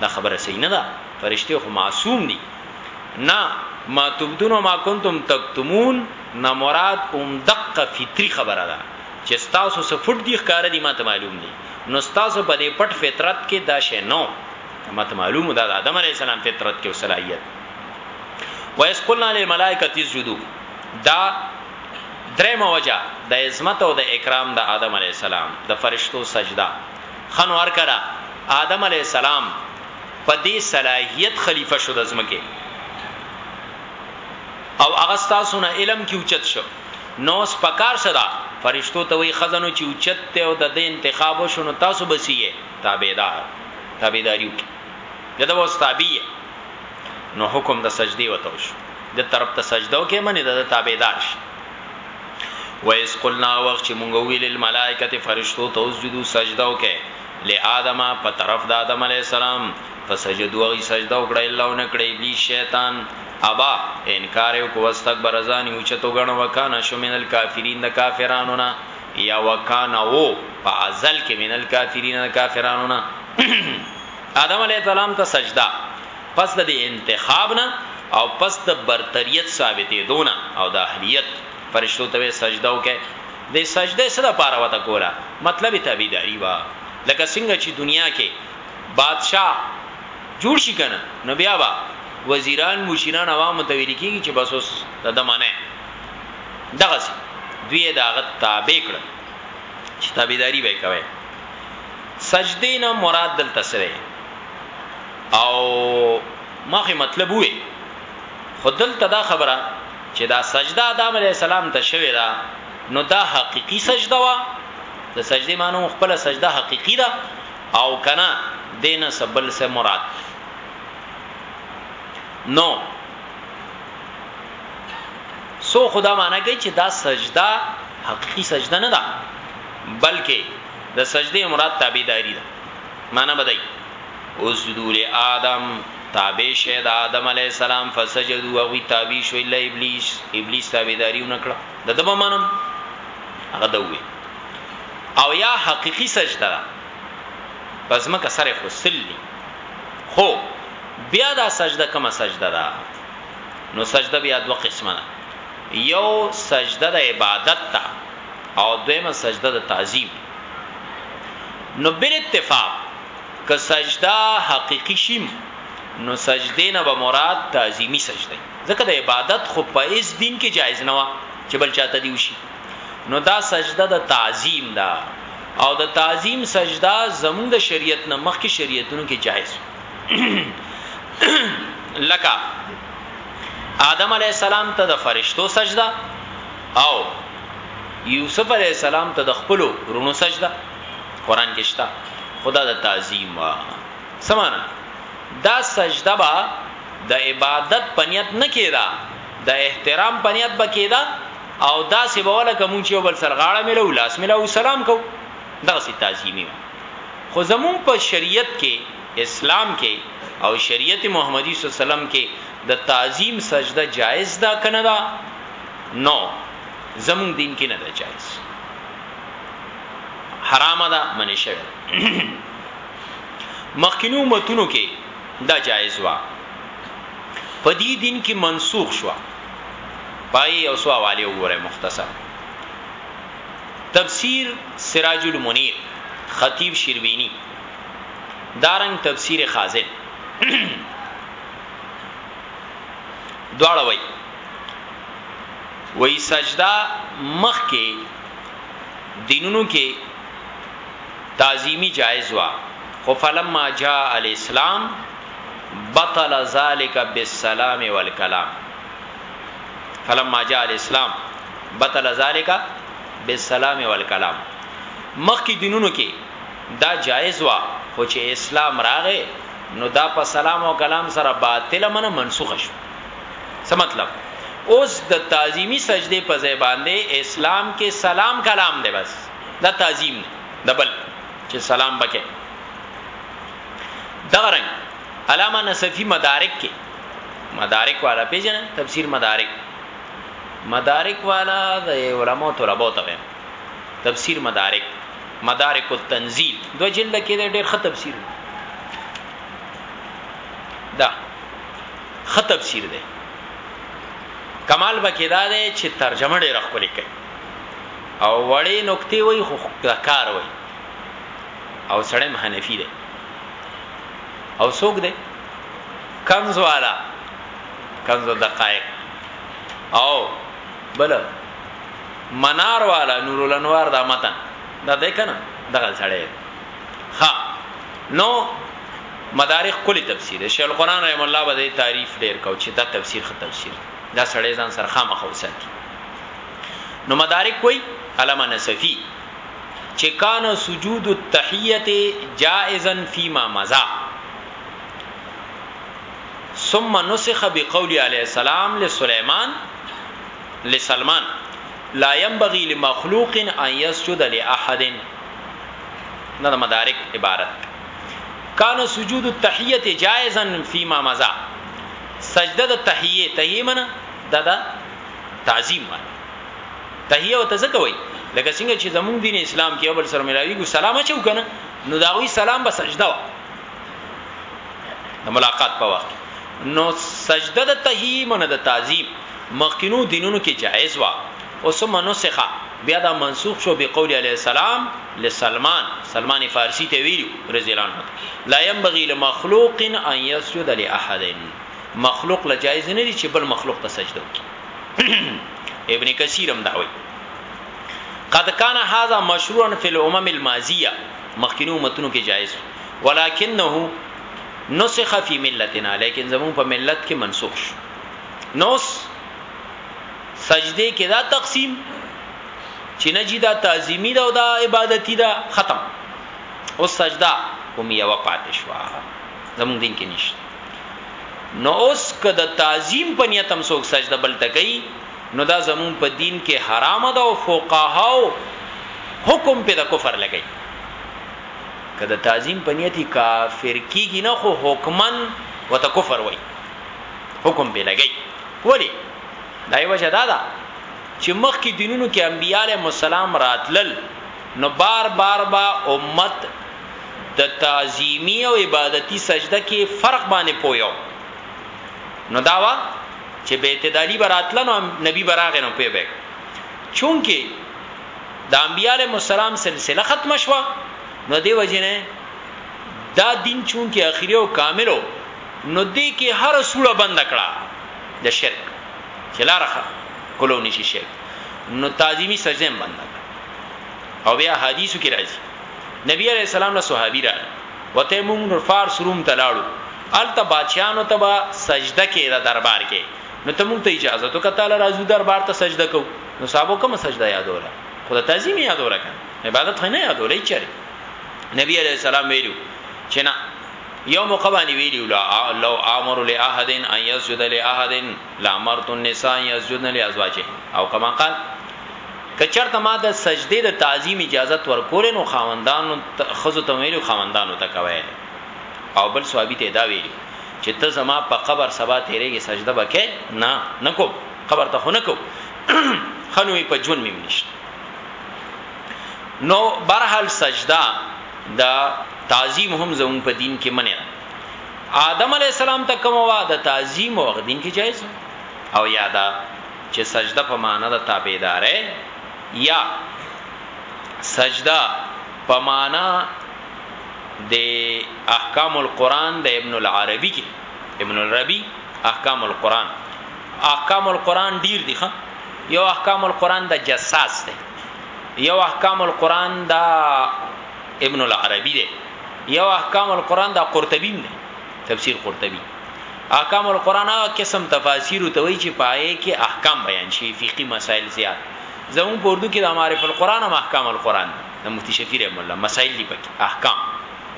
دا خبره صحیح نده فرشتې خو معصوم دي نه ماتبدون او ماکنتم تکتمون نه مراد هم دقه فطري خبره ده چې ستاسو څه فټ دي ښکار دي ماته معلوم دي نو ستاسو په دې پټ فطرت کې دا شی نو ماته معلوم ده آدم علی السلام فطرت کې صلاحیت وایس قلنا للملائکه تسجدوا دا درېمه وجه د عظمت او د اکرام د آدم علیه السلام د فرشتو سجده ښه نو هر کله آدم علیه السلام په دې صلاحیت خلیفه شو د ځمکې او هغه ستاسو نه علم کې اوچت شو نو سپکار صدا فرشتو ته وی خزانو چې اوچت ته او د دې انتخاب شو نو تاسو بسیه تابعدار تابعداریو کې دغه واستابیه نو حکم د سجدي وته شو د طرف ته سجده وکي منی د تابعدار شي و اس قلنا وقت چې مونږ ویل الملائکه فرشتو ته اسجدو سجده وکي لآدم په طرف د آدم علی السلام فسجدوا غي سجده وکړه الا ونکړه ابلیس شیطان ابا انکار یو کو واستكبر ځان یو چتو غنو وکانا شو من الکافرین د کافرانو نه یا وکانا وو په ازل کې من الکافرین د کافرانو نه آدم علی السلام ته سجده پس د دې انتخاب نه او پس د برتریت ثابتیدو نه او د اهلیت فرشتو ته وې سجده وکړئ د سجدې څه د پاره وته کوله مطلب تابعداري وه لکه څنګه چې دنیا کې بادشاه جوړ شي کنه نو بیا با وزیران مشیران عوام ته ویل کیږي چې بس اوس د دمنه دغه سي دوی داغه تابع کړ چې تابعداري وکوي سجدې نه مراد دلته سره او ما خو مطلب وې خو دلته دا خبره چې دا سجده آدم علی السلام ته شوې ده نو دا حقيقي سجده وا د سجدي مانو خپل سجده حقيقي ده او کنا دین سبل سے مراد نو سو خدا معنی کوي چې دا سجده حقيقي سجده نه ده بلکې د سجده مراد تابعداري ده معنی بدای اسجدو لآدم تابع شی د آدم علیه السلام فسجدو هغوی تابع شو الا ابلیس ابلیس تابعداری ونکړه د دبا منم هغه دوی او یا حقیقی سجده ده پس مکه سره خسل دی خو بیا دا سجده کومه سجده ده نو سجده بیا دوه قسمه ده یو سجده د عبادت ته او دویمه سجده د تعظیم نو بل اتفاق که سجده حقیقی شیم نو سجده نه به مراد تعظیمی سجده ځکه د عبادت خو په اس دین کې جایز نه و چې بل چاته دی وشي نو دا سجده د تعظیم ده او د تعظیم سجده زموږ د شریعت نه مخکې شریعتونو کې جایز لکه آدم علی السلام ته د فرشتو سجده او یوسف علی السلام ته د خپل رونو سجده قران کې شته خدا د تعظیم وا سمانا دا سجده با د عبادت پنیت نه کیدا د احترام پنیت به کیدا او دا سی بوله کوم چې بل سر غاړه ملو لاس ملو سلام کو دا سی تعظیمی خو زمون په شریعت کې اسلام کې او شریعت محمدي صلی الله علیه وسلم کې د تعظیم سجده جایز ده کنه دا نو زمون دین کې نه ده جایز حرام ده منی شوی مخکینو متونو کې دا جایز وا په دې دین کې منسوخ شو پای او سو حواله وګوره مختصر تفسیر سراج المنیر خطیب شیربینی دارنګ تفسیر خازن دواړه وای وای سجدا مخ کې دینونو کې تعظیمی جایز وا خو فلما جاء الاسلام بطل ذالک بالسلام والکلام فلما جاء الاسلام بطل ذالک بالسلام والکلام مخکې دینونو کې دا جایز وا خو چې اسلام راغې نو دا په سلام او کلام سره باطل منه منسوخ شو څه مطلب اوس د تعظیمی سجده په ځای باندې اسلام کې سلام کلام دی بس دا تعظیم دی دبل چې سلام بکې دا رنګ علامه نصفی مدارک کې مدارک والا پیژنه تفسیر مدارک مدارک والا د علماء طلباء ته تفسیر مدارک مدارک التنزیل دو جلد کې ډېر ښه تفسیر دا خه تفسیر دی کمال بکې دا دی چې ترجمه ډېر خپل کوي او وړې نقطې وای خو کار وای او سړی حنفي دی او څوک دی کنز والا کنز دقائق او بل منار والا نور الانوار دا متن دا ده کنه دغه سړی ها نو مدارک ښکلی تفسیر دی شیخ القرآن رحمه الله به دی تعریف ډیر کو چی دا تفسیر ښه تفسیر دی دا سړی ځان سره خامخا وساتي نو مدارک وای علامه نصفی چې کان سجود التحیه جائزا فيما مزا ثم نسخ بقول علیه السلام لسليمان لسلمان لا ينبغي لمخلوق ان يسجد لاحد نه مدارک عبارت کان سجود التحیه جائزا فيما مزا سجده د تحیه تحیه منه دا دا تعظیم منه تحیه او تزکوي لکه څنګه چې زموږ دین اسلام کې اول سره ملاوي کو سلام اچو کنه نو دا وی سلام به سجده وا د ملاقات په وخت نو سجده د تحیه منه د تعظیم مخکینو دینونو کې جایز وا اوس منو سخه بیا دا منسوخ شو به قول علی السلام له سلمان، سلمان فارسي ته ویلي رضی الله عنه، لا ينبغي لمخلوق ان يسجد لاحد، مخلوق له جایز نه دي چې بل مخلوق ته سجده وکړي. ابن کثیر هم دا وایي. قد کان هذا مشروعا فی الامم الماضیه مخکینو امتونو کې جایز ولکنه نسخ فی ملتنا لیکن زمون په ملت کې منسوخ شو نوس سجده کې دا تقسیم چی نه جی دا تعظیمی ده او دا عبادتی ده ختم اوس سجده کوم یو پاتې شو زموږ دین کې نشته نو اوس که د تعظیم په نیت هم څوک سجده بل تکي نو دا زمون په دین کې حرام ده او فقهاو حکم په د کفر لګي که د تعظیم په نیت کافر کیږي نه خو حکمن وته کفر وای حکم به لګي ولی دای وجه دا ده چه مخکی دینونو کی انبیاء علیهم السلام راتلل نو بار بار به امت د تعظیمی او عبادتی سجده کی فرق باندی پوه وو نو دا وه چه به اعتدالی به راتله نو نبی به راغی نو پوه به کړو چونکه د انبیاء علیهم السلام سلسله ختمه شوه نو دی وجه نه دا دین چونکه اخری او کامل نو دی کی هر سوړه بند کړه د شرک چې لار خه کولو نشي شي نو تعظیمی سجده هم بنده او بیا حدیثو کې راځي نبی علیہ السلام له صحابي را وته مونږ نور فارس روم ته لاړو الته بادشاہانو ته با سجده کې دا دربار کې نو ته مونږ ته اجازه تو کته لار راځو دربار ته سجده کو نو صاحب کوم سجده یادوله خدای تعظیم یادوله عبادت نه یادولې چره نبی علیہ السلام ویلو چې نه یو موقع باندې ویلو لا لو امر لاحد ان یسجد لاحد لامرت النساء یسجدن لازواجه او کما قال کچرته ما د سجدي د تعظیم اجازه ورکول نو خاوندانو خزو ته ویلو خاوندانو ته کوي او بل صحابي ته دا ویلي چې ته زما په قبر سبا تیرېږي سجده وکې نه نکو قبر ته خونه کو خنوې په جون مې نشته نو برحال سجده د تعظیم هم زموږ په دین کې منع ده آدم علی السلام ته کوم وا د تعظیم او غدین کې جایز او یادا چې سجده په معنا د تابعدارې یا سجده په معنا د احکام القرآن د ابن العربی کې ابن العربی احکام القرآن احکام القرآن ډیر دي ښه یو احکام القرآن د جساس دی یو احکام القرآن دا ابن العربی دی یو احکام القرآن دا قرطبی دی تفسیر قرطبی احکام القرآن هغه قسم تفاسیر ته وی چې پائے کې احکام بیان شي فقہی مسائل زیات زمون په اردو کې د معرف القرآن او احکام القرآن د مفتی شفیع رحم الله مسائل دی پکې احکام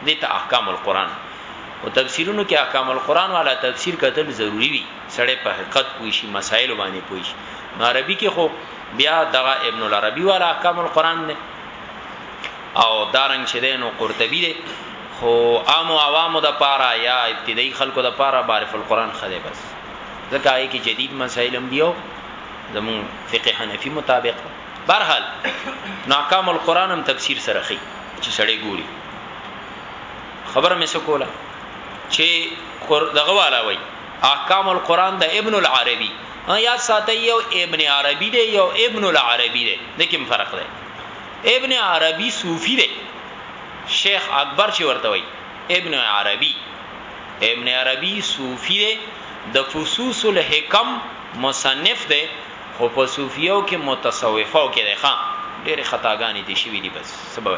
دي ته احکام القرآن او تفسیرونو کې احکام القرآن والا تفسیر کتل ضروری وي سړی په حقیقت پوي شي مسائل باندې پوي شي عربي کې خو بیا دغه ابن العربی والا احکام القرآن نه او دارنګ چې دینو قرطبی دی خو عام او عوامو د پاره یا ابتدایي خلکو د پاره معرف القرآن خله بس ځکه هغه کې جدید مسائل هم دیو زمون فقه حنفي مطابق برحال ناکام القرآن هم تفسیر سره خي چې سړی ګوري خبره مې سکوله چې دغه والا وای احکام القرآن د ابن العربي یا ساته یو ابن عربي دی یو ابن العربي دی د کوم فرق دی ابن عربي صوفي دی شیخ اکبر چې ورته وای ابن عربي ابن عربي صوفي دی د فصوص الحکم مصنف دی خو په صوفیو کې متصوفو کې دی ښا ډېر خطاګانې دي شوی دی بس سبب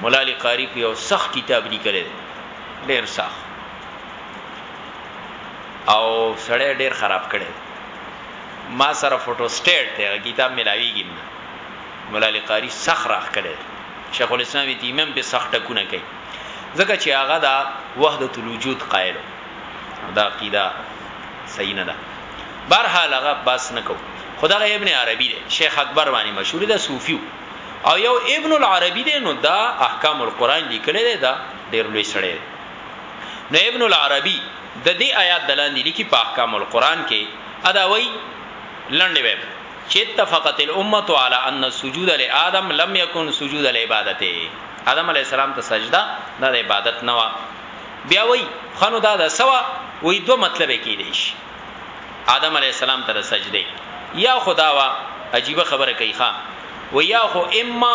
مولا علی قاری په یو سخت کتاب لیکل دی ډېر سخت او سړی ډېر خراب کړي ما سره فوټو سټیټ دی هغه کتاب ملاویږي نه مولا علی قاری سخ راخ کړي شیخ الاسلام تیمم په سخ ټکونه کوي ځکه چې هغه دا وحدت الوجود قائل دا عقیده صحیح نه ده برحال هغه بس نکو خدای ابن عربی دی شیخ اکبر باندې مشهور دی صوفیو او یو ابن العربی دی نو دا احکام القرآن لیکل دی دا ډیر لوی سړی دی نو ابن العربی د دې آیات دلاندې لیکي په احکام القرآن کې ادا وای لنډې وای چې اتفقت الامه على ان السجود لآدم لم يكن سجود العبادت آدم علی السلام ته سجده د عبادت نه و بیا وای خنو دا د سوا وې دوه مطلب کې دی شي آدم علی السلام ته سجده یا خداوا عجیب خبره کوي ښا و یا خو اما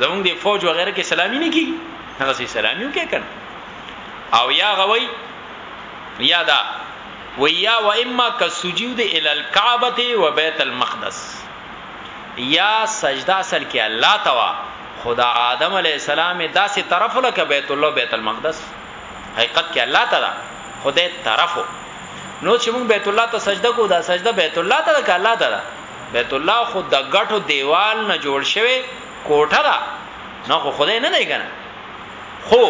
زمونږ دی فوج وغیرہ کې سلامي نه کیږي هغه سي سلامي وکي کنه او یا غوي یا دا ویا و اما کسجود ال الكعبه و بیت المقدس یا سجده اصل کې الله توا خدا آدم علی السلام داسې طرف لکه بیت الله بیت المقدس حقیقت کې الله تعالی خدای طرفو نو چې موږ بیت الله ته سجده کو دا سجده بیت الله ته ده که الله ته ده بیت الله خو د غټو دیوال نه جوړ شوی کوټه ده نه خو خدای نه دی کنه خو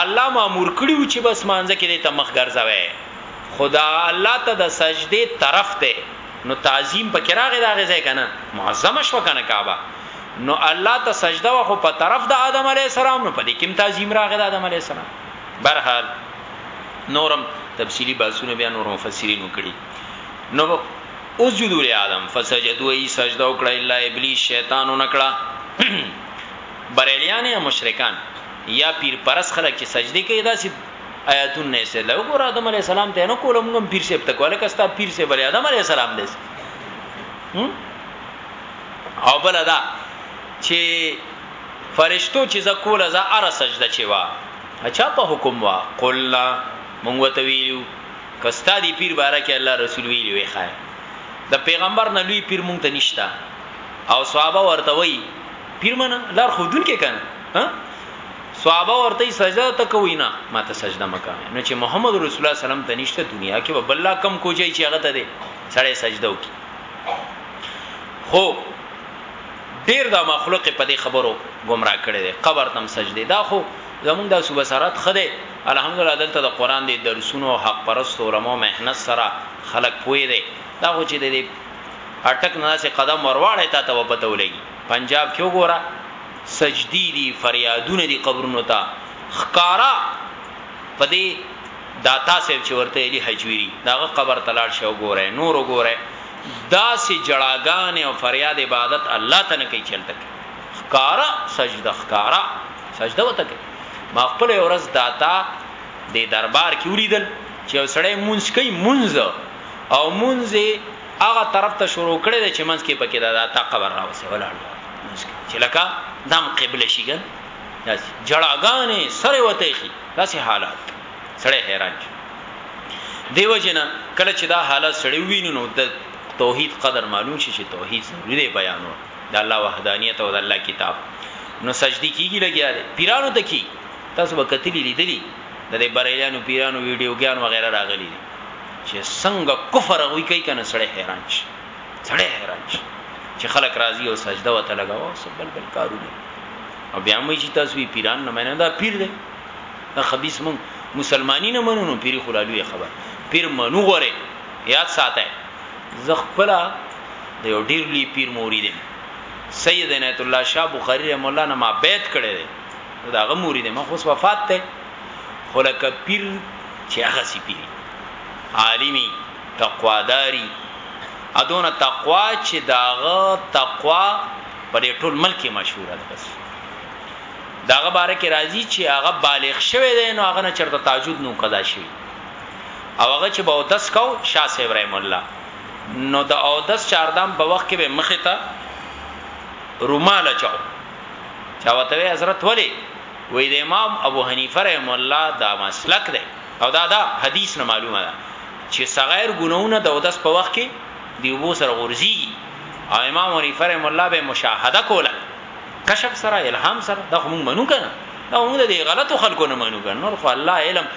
الله مامور کړیو چې بس مانځه کې دې ته مخ ګرځوي خدا الله ته د سجدي طرف ته نو تعظیم پکې راغی دا غځای کنه معظم شو کنه کعبه نو الله ته سجده واخو په طرف د آدم علی السلام نو پدې کوم تعظیم راغی د آدم علی السلام برحال نورم تفصیلی باسونه بیا نور مفسرین وکړي نو اسجدوا لآدم فسجدوا ای سجده وکړه الا ابلیس شیطان نکړه بریلیان یا مشرکان یا پیر پرس خلک چې سجدي کوي دا سي آیاتون نه سه لو ګور آدم علی السلام ته نو کولم کوم پیر سیب تک ولک استا پیر سیب علی آدم علی السلام دې او بل دا چې فرشتو چې ز کوله ز ار سجده چې وا اچھا په حکم وا قلنا مونږ ته ویلو که ستا دی پیر باره کی الله رسول ویلی وی ښایه د پیغمبر نه لوی پیر مونږ ته نشته او صحابه ورته وایی پیر منه لار خودونکی کنه ها صحابه ورته سجده ته کوی نه ماته سجده مکه نو چې محمد رسول الله صلی الله علیه وسلم ته نشته دنیا کې بل لا کم کوجای چې هغه ته دی سړی سجده وکي خو ډیر دا مخلوق په دې خبرو گمراه کړي دي قبر تم سجده دا خو زمونږ د صوبه سرات خده الحمدالله دلته د قرآن دې درسونو او حق پرستو رمو محنت سره خلک پوه دی دا خو چې ددې اټک نه داسې قدم ورواړی تا ته به پته ولګي پنجاب کې وګوره سجدي دي فريادونه دي قبرونو ته ښکارا په دې داتا صاحب چې ورته علي حجويري داغه قبر تلاړ شو ګوره نور ګوره داسې جړاګان او فریاد عبادت الله ته نه کوي چلته ښکارا سجده ښکارا سجده وته کوي ما خپل یو ورځ داتا د دې دربار کې ولیدل چې یو سړی مونږ کوي مونږ او مونږ هغه طرف ته شروع کړی دی چې مونږ کې پکې دا داتا قبر راوسه ولاړ چې لکه دام قبله شي ګل داسې جړاګانې سره وته شي داسې حالات سړی حیران شي دیو جنا کله چې دا حالت سړی ویني نو د توحید قدر معلوم شي چې توحید ضروري بیانو د الله وحدانیت او د الله کتاب نو سجدي کیږي لګیا دي پیرانو ته کی تاسو به کتلی لیدلی د دې بریلیانو پیرانو ویډیوګان وغیرہ راغلي دي چې څنګه کفر غوي کوي کنه سړی حیران شي سړی حیران شي چې خلک راضي او سجده وته لگاو سبل بل کارونه او بیا مې چې تاسو وی پیران نه مننه دا پیر دی دا خبيث مون مسلمانین نه منو نو پیری خلالوی خبر پیر منو غره یاد ساته زخپلا د یو ډیر لوی پیر مورید یم سید عنایت الله شاه بخاری رحم الله نه ما بیت کړی دی دا هغه مورید ما خو وفات ته خلک پیر چې هغه سی پیر عالمی تقواداری ادونه تقوا چې داغه تقوا په ټول ملک مشهور ده بس داغه باره کې راځي چې هغه بالغ شوی دی نو هغه نه چرته تاجود نو قضا شي او هغه چې به 10 کو شاه ابراهيم الله نو د اودس چاردام په وخت کې به مخ ته رومال چاو چا وته حضرت ولی وې د امام ابو حنیفه رحم الله دا مسلک دی او دا دا حدیث نه معلومه ده چې صغیر ګناونه د اودس په وخت کې دی وو سره غورځي او امام حنیفه رحم الله به مشاهده کوله کشف سره الهام سره دا هم منو کنه دا هم د غلطو خلکو نه منو کنه نور خو الله علم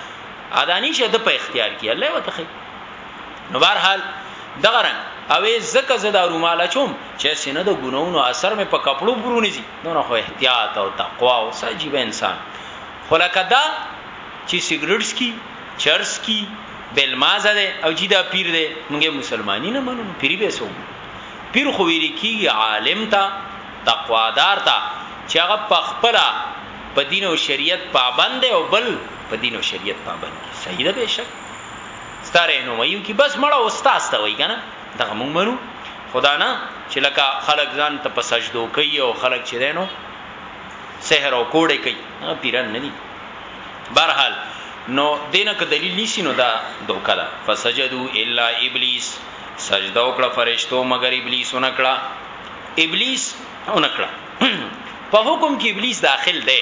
ادانی شه د په اختیار کې الله وتخی نو بهر حال دغه رنګ اوې زکه زدا رومال چوم چې سینه د ګناونو اثر مې په کپړو برونی زی نو خو احتیاط او تقوا او ساجیب انسان خلک دا چې سیګریټس کی چرس کی بلمازه ده او جدا پیر ده موږ مسلمانی نه منو پیری به سو پیر خو ویری کیږي عالم تا تقوادار تا چې هغه پخپلا په دین او شریعت پابند او بل په دین او شریعت پابند صحیح ده بشک ستا رهنمایي وکي بس مړه استاد ته وای کنه دغه مونږ منو خدا نه چې لکه خلک ځان ته په سجدو کوي او خلک چې دینو سحر او کوډه کوي هغه پیران نه دي برحال نو دینه که دلیل نسی نو دا دوکا ده فسجدو الا ابلیس سجده وکړه فرشتو مگر ابلیس ونکړه ابلیس ونکړه په حکم کې ابلیس داخل دی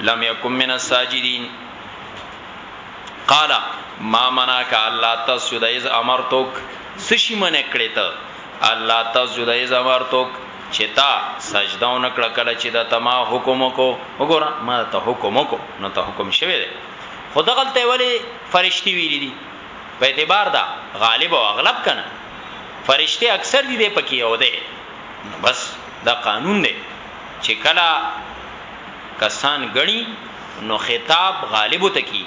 لم يكن من الساجدين قال ما منعك الله تسجد اذ امرتك سشي من کړی ته الله تسجد اذ امرتك چې تا سجده نکړه کله چې د تما حکم کو وګوره ما ته حکم کو نو ته حکم شوی دی خدا غلطه ولی فرشتي ویلي دي په اعتبار دا غالب او اغلب کنه فرشتي اکثر دي پکې یو دی بس دا قانون دی چې کله کسان غني نو خطاب غالب ته کی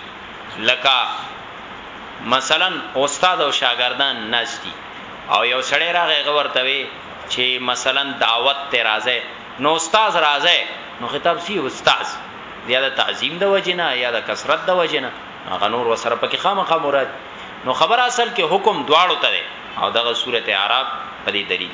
لکه مثلا استاد او شاګردان ناشتي او یو سړی راغی غور ته وی چې مثلا دعوت ته راځي نو استاد راځي نو خطاب سی استاد یا د تعظیم د وجنه یا د کثرت د وجنه هغه نور وسره پکې خامخا مراد نو خبر اصل کې حکم دواړو ته او دغه سورته عرب په دې دلیل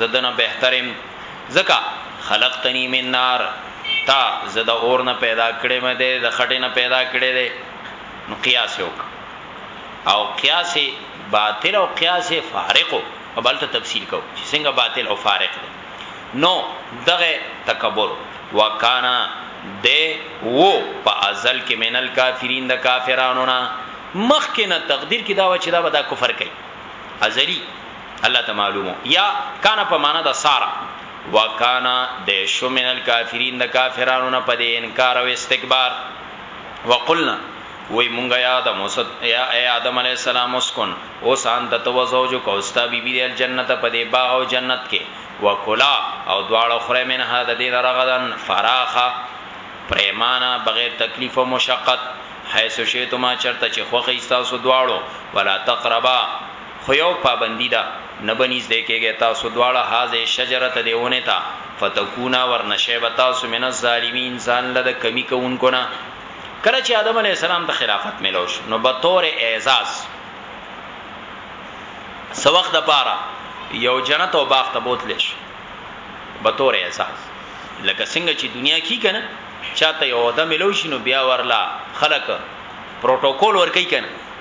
زه د نه بهتر یم ځکه خلقتنی من نار تا زه د اور نه پیدا کړی مې دی د خټې نه پیدا کړی دی نو قیاس یې وکړه او قیاس باطل او قیاس فارق او بلته تفصیل کو چې څنګه باطل او فارق دی نو دغه تکبر وکانا د وو په ازل کې منل کافرین د کافرانو نه مخکې نه تقدیر کې دا و چې دا به دا کفر کوي ازلی الله ته معلوم وو یا کان په معنا د سارا وکانا د شو من الکافرین د کافرانو نه په دې انکار او استکبار وقلنا وی مونږه یا د موسی یا ای آدم علی السلام اسكن او سان د تو زوجو کوستا بی بی د جنت په دې باغ او جنت کې وکلا او دواړه خره من ها د دې رغدن فراخه پریمانه بغیر تکلیف او مشقت حيث شئتما چرته چې خوخه ایستاسو دواړو ولا تقربا خو یو پابندی ده نه به نږدې کېږی تاسو دواړه هذه الشجرة دې ونې ته فتکونا ورنه شی به تاسو من الظالمین ځان له د کمی کوونکو نه کله چې آدم علیه السلام ته خلافت ملو شو نو بطور اعزاز څه وخت د پاره یو جنت او باغ ته بوتل شو بطور اعزاز لکه څنګه چې دنیا کې کنه چاته یو آدم ملو شي نو بیا ورلا خلک پروتوکول ورکی کنه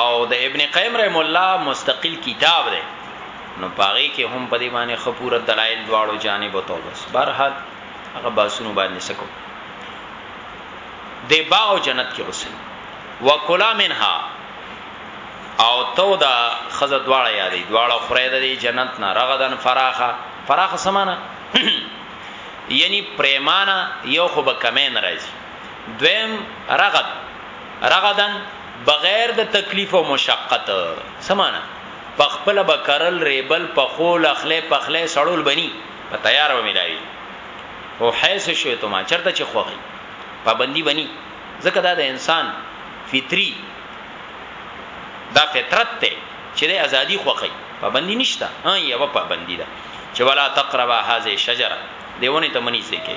او د ابن قیم رحم الله مستقل کتاب دی نو پاغي کې هم په دې باندې خپور دلایل دواړو جانب او توبس برحال هغه باسونو باندې سکو د باغ او جنت کې اوسې وکلا منها او تو دا خزه دواړه یادې دواړه خره د جنت نه رغدن فراخه فراخه سمانه یعنی پریمانه یو خو به کمین راځي دویم رغد رغدن بغیر د تکلیف او مشقت څه معنی په خپل به کرل ریبل پخول اخلی پخلی سړول بنی په تیار به ملاوی او حیث شیتما چرته چې خوغی پابندی بنی ځکه دا د انسان فطری دا فطرت ته چې د ازادي خوخی پابندی نشته ها یو پابندی ده چې ولا تقربا هذه شجره دیونه ته منی ځکه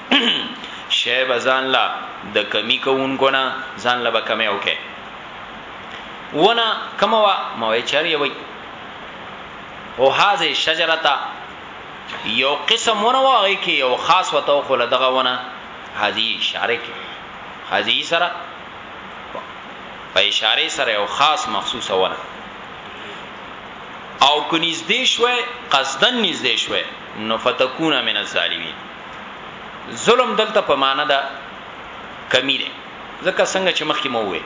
شی به ځان لا د کمی کوونکو نه ځان لا به کمی وکې ونه کومه وا موي چری وي او هاذه شجرتا یو قسم ونه واغی کې یو خاص وته خو لدغه ونه هاذه اشاره کې هاذه سره په اشاره سره یو خاص مخصوص ونه او کنيز دې شوي قصدن نيز دې شوي نو فتكون من الظالمين ظلم دلته په معنا ده کمی ده ځکه څنګه چې مخکې مو وې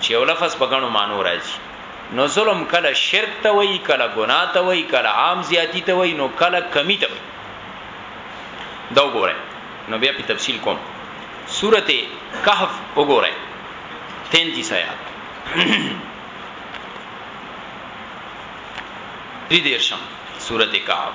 چې یو لفظ په غنو مانو راځي نو ظلم کله شرک ته وای کله ګناه ته وای کله عام زیاتی ته وای نو کله کمی ته وای دا وګوره نو بیا په تفصیل کوم سورته کهف وګوره 33 آیات دې دیرشم سورته کهف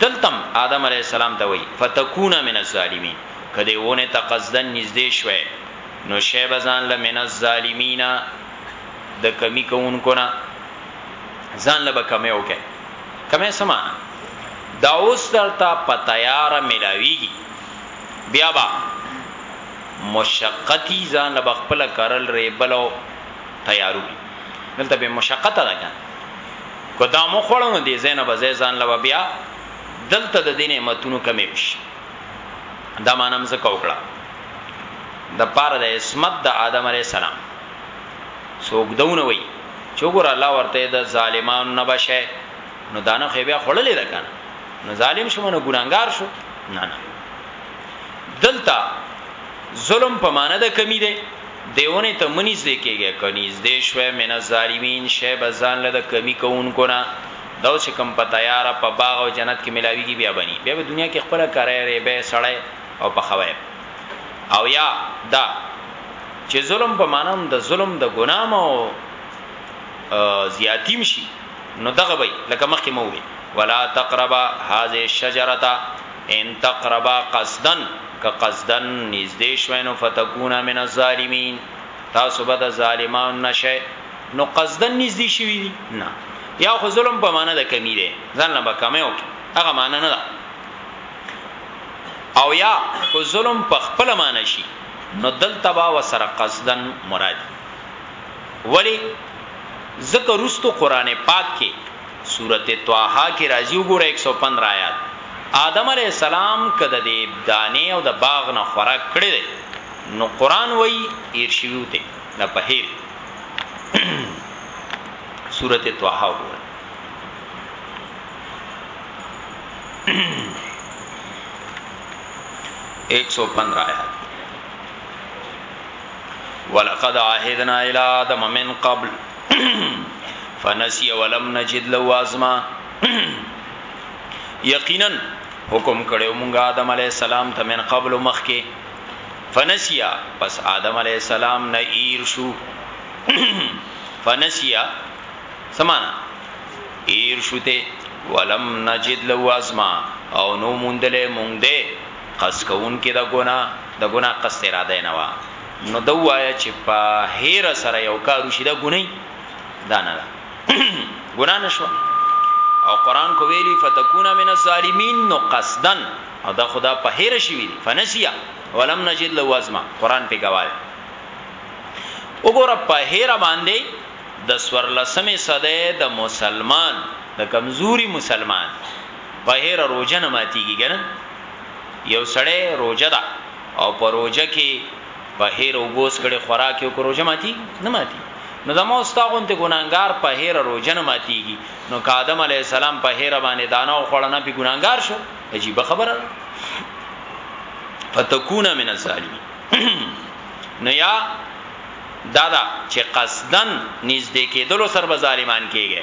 دلتم آدم علیه السلام ته وایي، فتکون من الظالمین، که دې ونې ته قصداً نږدې شوی نو شی به ځان له من الظالمین، د کمي کوونکو نه، ځان له به کمی وکړی، کمی څه معنی؟ دا اوس درته په تیاره ملاویږي، بیا به مشقت وي، ځان له به خپله کرل ریبل او تیارو وي، دلته بې مشقته ده کنه؟ که دا مو خوړو نو دې ځای نه به ځای ځان له بیا دلته د دې نعمتونو کمی وشي دا معنی هم ځکه وکړه د پاره د عصمت د آدم علی السلام څوک دونه وي چې ګور الله ورته د ظالمانو نه بشه نو دانه خو بیا خړلې ده کنه نو ظالم شوم نو ګناګار شو نه نه دلته ظلم په معنی د کمی دی دی ونې ته مه نږدې کېږی، که نږدې شوئ، من الظالمین، شئ به ځان له د کمي کوونکو نه، دا اوس چې کوم په طیاره، په باغ او جنت کې ملاوېږي، بیا به ني، بیا به دنیا کې خپله کری، رېبی، سړی او پخوی. او یا دا چې ظلم په معنی هم د ظلم د ګناه هم او زیاتی هم شي. نو دغه به لکه مخکې مو وي ولا تقربا هذه الشجره ان تقربا قصدا ک قصدا نږدې شوي نو فتكون من الظالمين تاسو به د ظالمانو نشئ نو قصدا نږدې شوي دي نه یا خو ظلم په معنا د کمی دی ځان نه به کمی وکړي هغه معنا نه ده او یا کو ظلم په خپل معنا شي نو دل تبا وسره قصدا مراد ولی ځکه وروسته قرآن پاک کې سورت طه کې راځي وګوره ایک سو پندره آیات آدم علیه السلام که د دې دانې او د باغ نه خوراک کړی دی نو قرآن وایي هیر شوي وو ته دا په هیر سورت طه وګوره ایک سو پندره آیات ولقد عهدنا الى ادم من قبل فنسي ولم نجد له عزما یقینا حکم کړو مونږه آدم علی السلام ته من قبل مخکي فنسیا پس آدم علی السلام نه ایر شو فنسیا سمانا ایر شوته ولم نجد له عزما او نو مونډله مونږ دې قصد کوونکي د ګناه د ګناه قصد اراده نه وا نو د وایا چې په هیر سره یو کار وشي دا ګنای دا نه ده ګنا نشو او قران کو ویلی فتكون من الظالمین نو قصدن او دا خدا په هیر شي ویلی فنسیا ولم نجد له وازما قران په گواهی وګوره په هیر باندې د سورلسمې صده د مسلمان د کمزوري مسلمان بهر روزه نه ماتيږي کنه یو سړی روزه ده او په روزه کې بهر وبوس کړي خوراک یو کو روزه ماتي نه ماتي نو زمو استاغون ته ګناګار په هیر روزه نه ماتيږي نو کادم علی السلام په هیر باندې دانه او خړنه په ګناګار شو عجیب خبره فتكون من الظالمين نو یا دادا چې قصدن نږدې کېدلو سر به ظالمان کېږي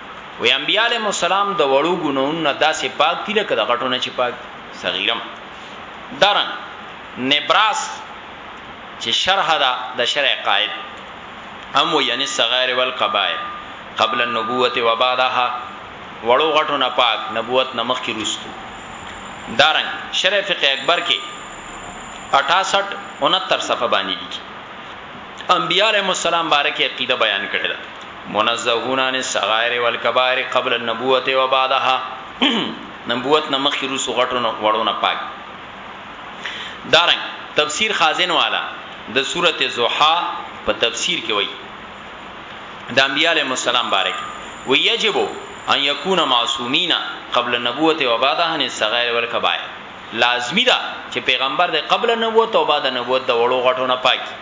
وی انبیاء علیهم السلام د وړو ګناونو نه داسې پاک دي لکه د غټو نه چې پاک دي صغیرم درن نبراس چې شرح دا د شرع قائد هم وی یعنی صغائر والقبائر قبل النبوت و بعدها وړو غټو نه پاک نبوت نه مخکې روستو دارنګ شرع فقه اکبر کې 68 69 صفه باندې لیکي انبیاء علیهم السلام بارکه عقیده بیان کړی ده منزهون عن الصغائر والکبائر قبل النبوة و بعدها نبوت نه مخکې روسو غټو نه وړو نه پاک دارنګ تفسیر خازن والا د سورته زوحا په تفسیر کې وایي د انبیاء علیهم السلام باره کې وی یجب ان یکون معصومین قبل النبوت و بعدها عن الصغائر والکبائر لازمی ده چې پیغمبر د قبل نبوت او بعد نبوت د وړو غټو نه پاکي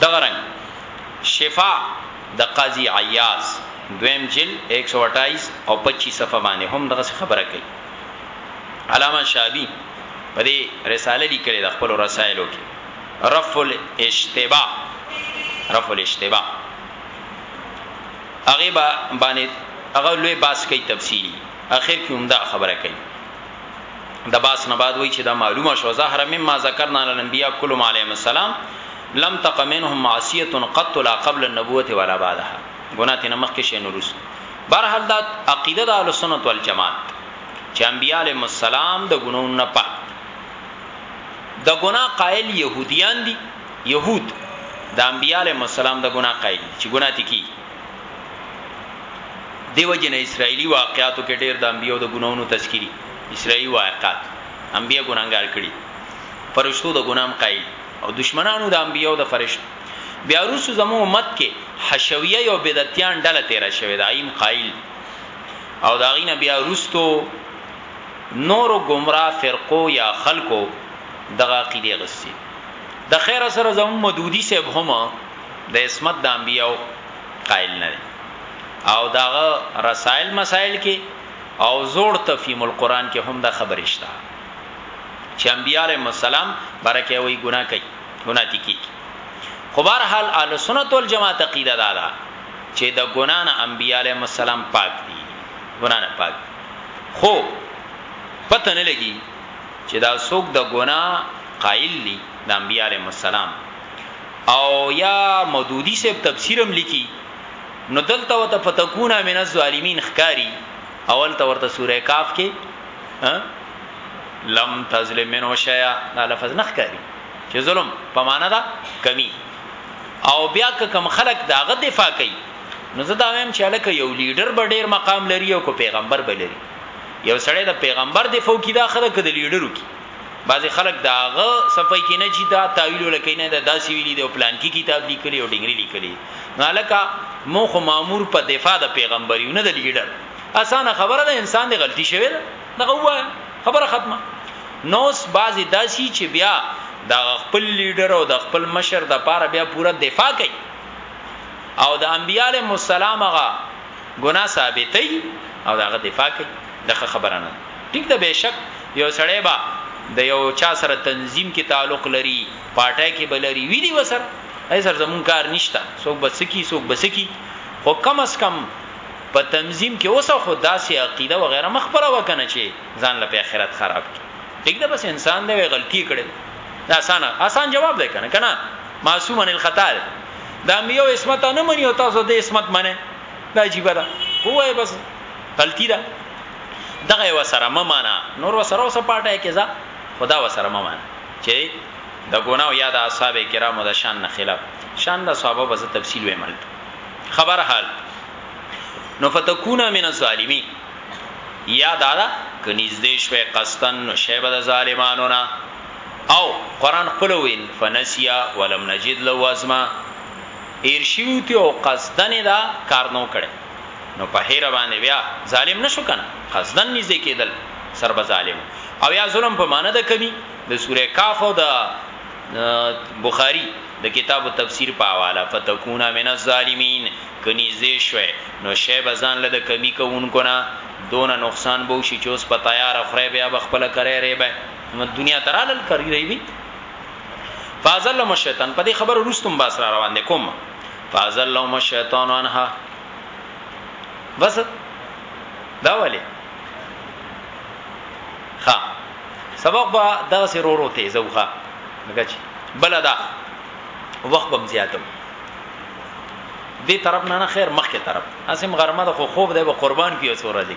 دغه رنګ شفاء د قاضي عياض دويم جلد ایک سو اټایس او پچیس صفحه باندې هم دغسې خبره کوي. علامه شعبي په دې رساله لیکلې ده خپلو رسایلو کې رفع الاشتباه رفع الاشتباه هغې باندې هغه لوی بحث کوي تفصیلي اخر کې همدا خبره کوي. د باس نه بعد وی چې دا معلومه شو ظاهر مما ذکرنا علی الانبیاء کلهم علیهم السلام لم تق منهم معصیه قط لا قبل النبوه ولا بعدها ګناه تنه مخکې شي نورس برحال دا عقیده د اهل سنت والجماعت چې انبیاء علیهم السلام د ګناو نه پاک د ګناه قائل يهوديان دي يهود د انبیاء علیهم السلام د ګناه قائل چې ګناه تکي دیو جن اسرایلی واقعاتو کې ډېر د انبیو د ګناونو تذکری اسرایلی واقعات انبیا ګناګار کړي فرشتو د ګنام قایل او دشمنانو د انبیو د فرشت بیا روس زمو امت کې حشویه یو بدعتیان ډله تیر شوی دا ایم قایل او دا غینه بیا روستو نور گمراه فرقو یا خلقو دغه عقیده غسی د خیر سره زمو مدودی صاحب هم د عصمت د انبیاو قائل نه دی او داغه رسائل مسائل کې او زوړ تفهیم القرآن کې هم دا خبرې شته چې انبیاء علیهم السلام برکه وی ګناه کوي ګناه دي کی خو بهر حال اهل سنت والجماعت عقیده دا ده چې د ګنا نه انبیاء علیهم السلام پاک دي ګنا نه پاک خو پته نه لګي چې دا څوک د ګنا قائل دي د انبیاء علیهم السلام او یا مودودی صاحب تفسیرم لیکي نو دلته وت فتكون من الظالمین خکاری اول ته ورته سوره کاف کې لم تظلم منه شیا دا لفظ نه ښکاری چې ظلم په معنا دا کمی او بیا که کم خلق داغه دفاع کوي نو زه دا وایم چې الکه یو لیډر به ډیر مقام لري او کو پیغمبر به لري یو سړی د پیغمبر دفاع کی دا خره کده لیډرو کی بعضی خلک دا غ صفای کې نه چې دا تاویل ولکې نه دا داسې ویلي دی او پلان کې کتاب لیکلی او ډنګری لیکلی نه لکه مو خو مامور په دفاع د پیغمبر یو نه د لیډر اسانه خبره ده انسان دی غلطي شوی ده دغه وای خبره ختمه نوس بعضی داسي چې بیا د دا خپل لیډر او د خپل مشر د پاره بیا پورا دفاع کوي او د انبیاله مسالمه ګناه ثابتوي او د هغه دفاع کوي دا ښه خبره نه ده ټیک ده بیشک یو سړی به د یو چا سره تنظیم کې تعلق لري پارټۍ کې به لري وی دی وسره ای سر زمون کار نشته څوک بسکی څوک بسکی خو کم اس کم په تنظیم کې اوسه خو داسې عقیده و غیره مخ پر وکنه چې ځان له آخرت خراب کی ټیک ده بس انسان دی غلطي کړي دا اسانه اسان جواب دی کنه کنه معصوم ان الخطا دا میو اسمت نه منی او تاسو د اسمت منه دا عجیب ده وای بس غلطی ده دغه وسره ما معنا نور وسره وسه پاټه کې ځا خدا وسره ما معنا چې د ګناو یاد اصحاب کرامو د شان نه خلاف شان د صحابه به تفصیل ویمل خبر حال نو فتكونا من الظالمین یا دادا کنيز دیش وې قصتن شیبه د ظالمانو نه او قران خپل ویل فنسیا ولم نجد له عزما هیر شیوتی او قصدن دا کار نو کړي نو په هیر باندې بیا ظالم نشو کنه قصدن نږدې کېدل سر به ظالم او یا ظلم په معنی د کمی د سوره کاف او د بخاری د کتاب تفسیر په حواله فتكونا من الظالمین کني زی شوي نو شی بزان له کمی کوونکو نه دون نقصان بو شي چوس په تیار خره بیا بخپل کرے ری به نو دنیا ترالل کری دی وی فازل لهم الشیطان په دې خبر روستم باس را روان دي کوم فازل لهم الشیطان انها بس دا ولی ها سبق با دا سرورو ته زوخه لکه چې بلدا وخت بم زیاتو دې طرف نه نه خیر مخ کې طرف اسیم غرمه د خو خوب دی به قربان کیو سورہ دې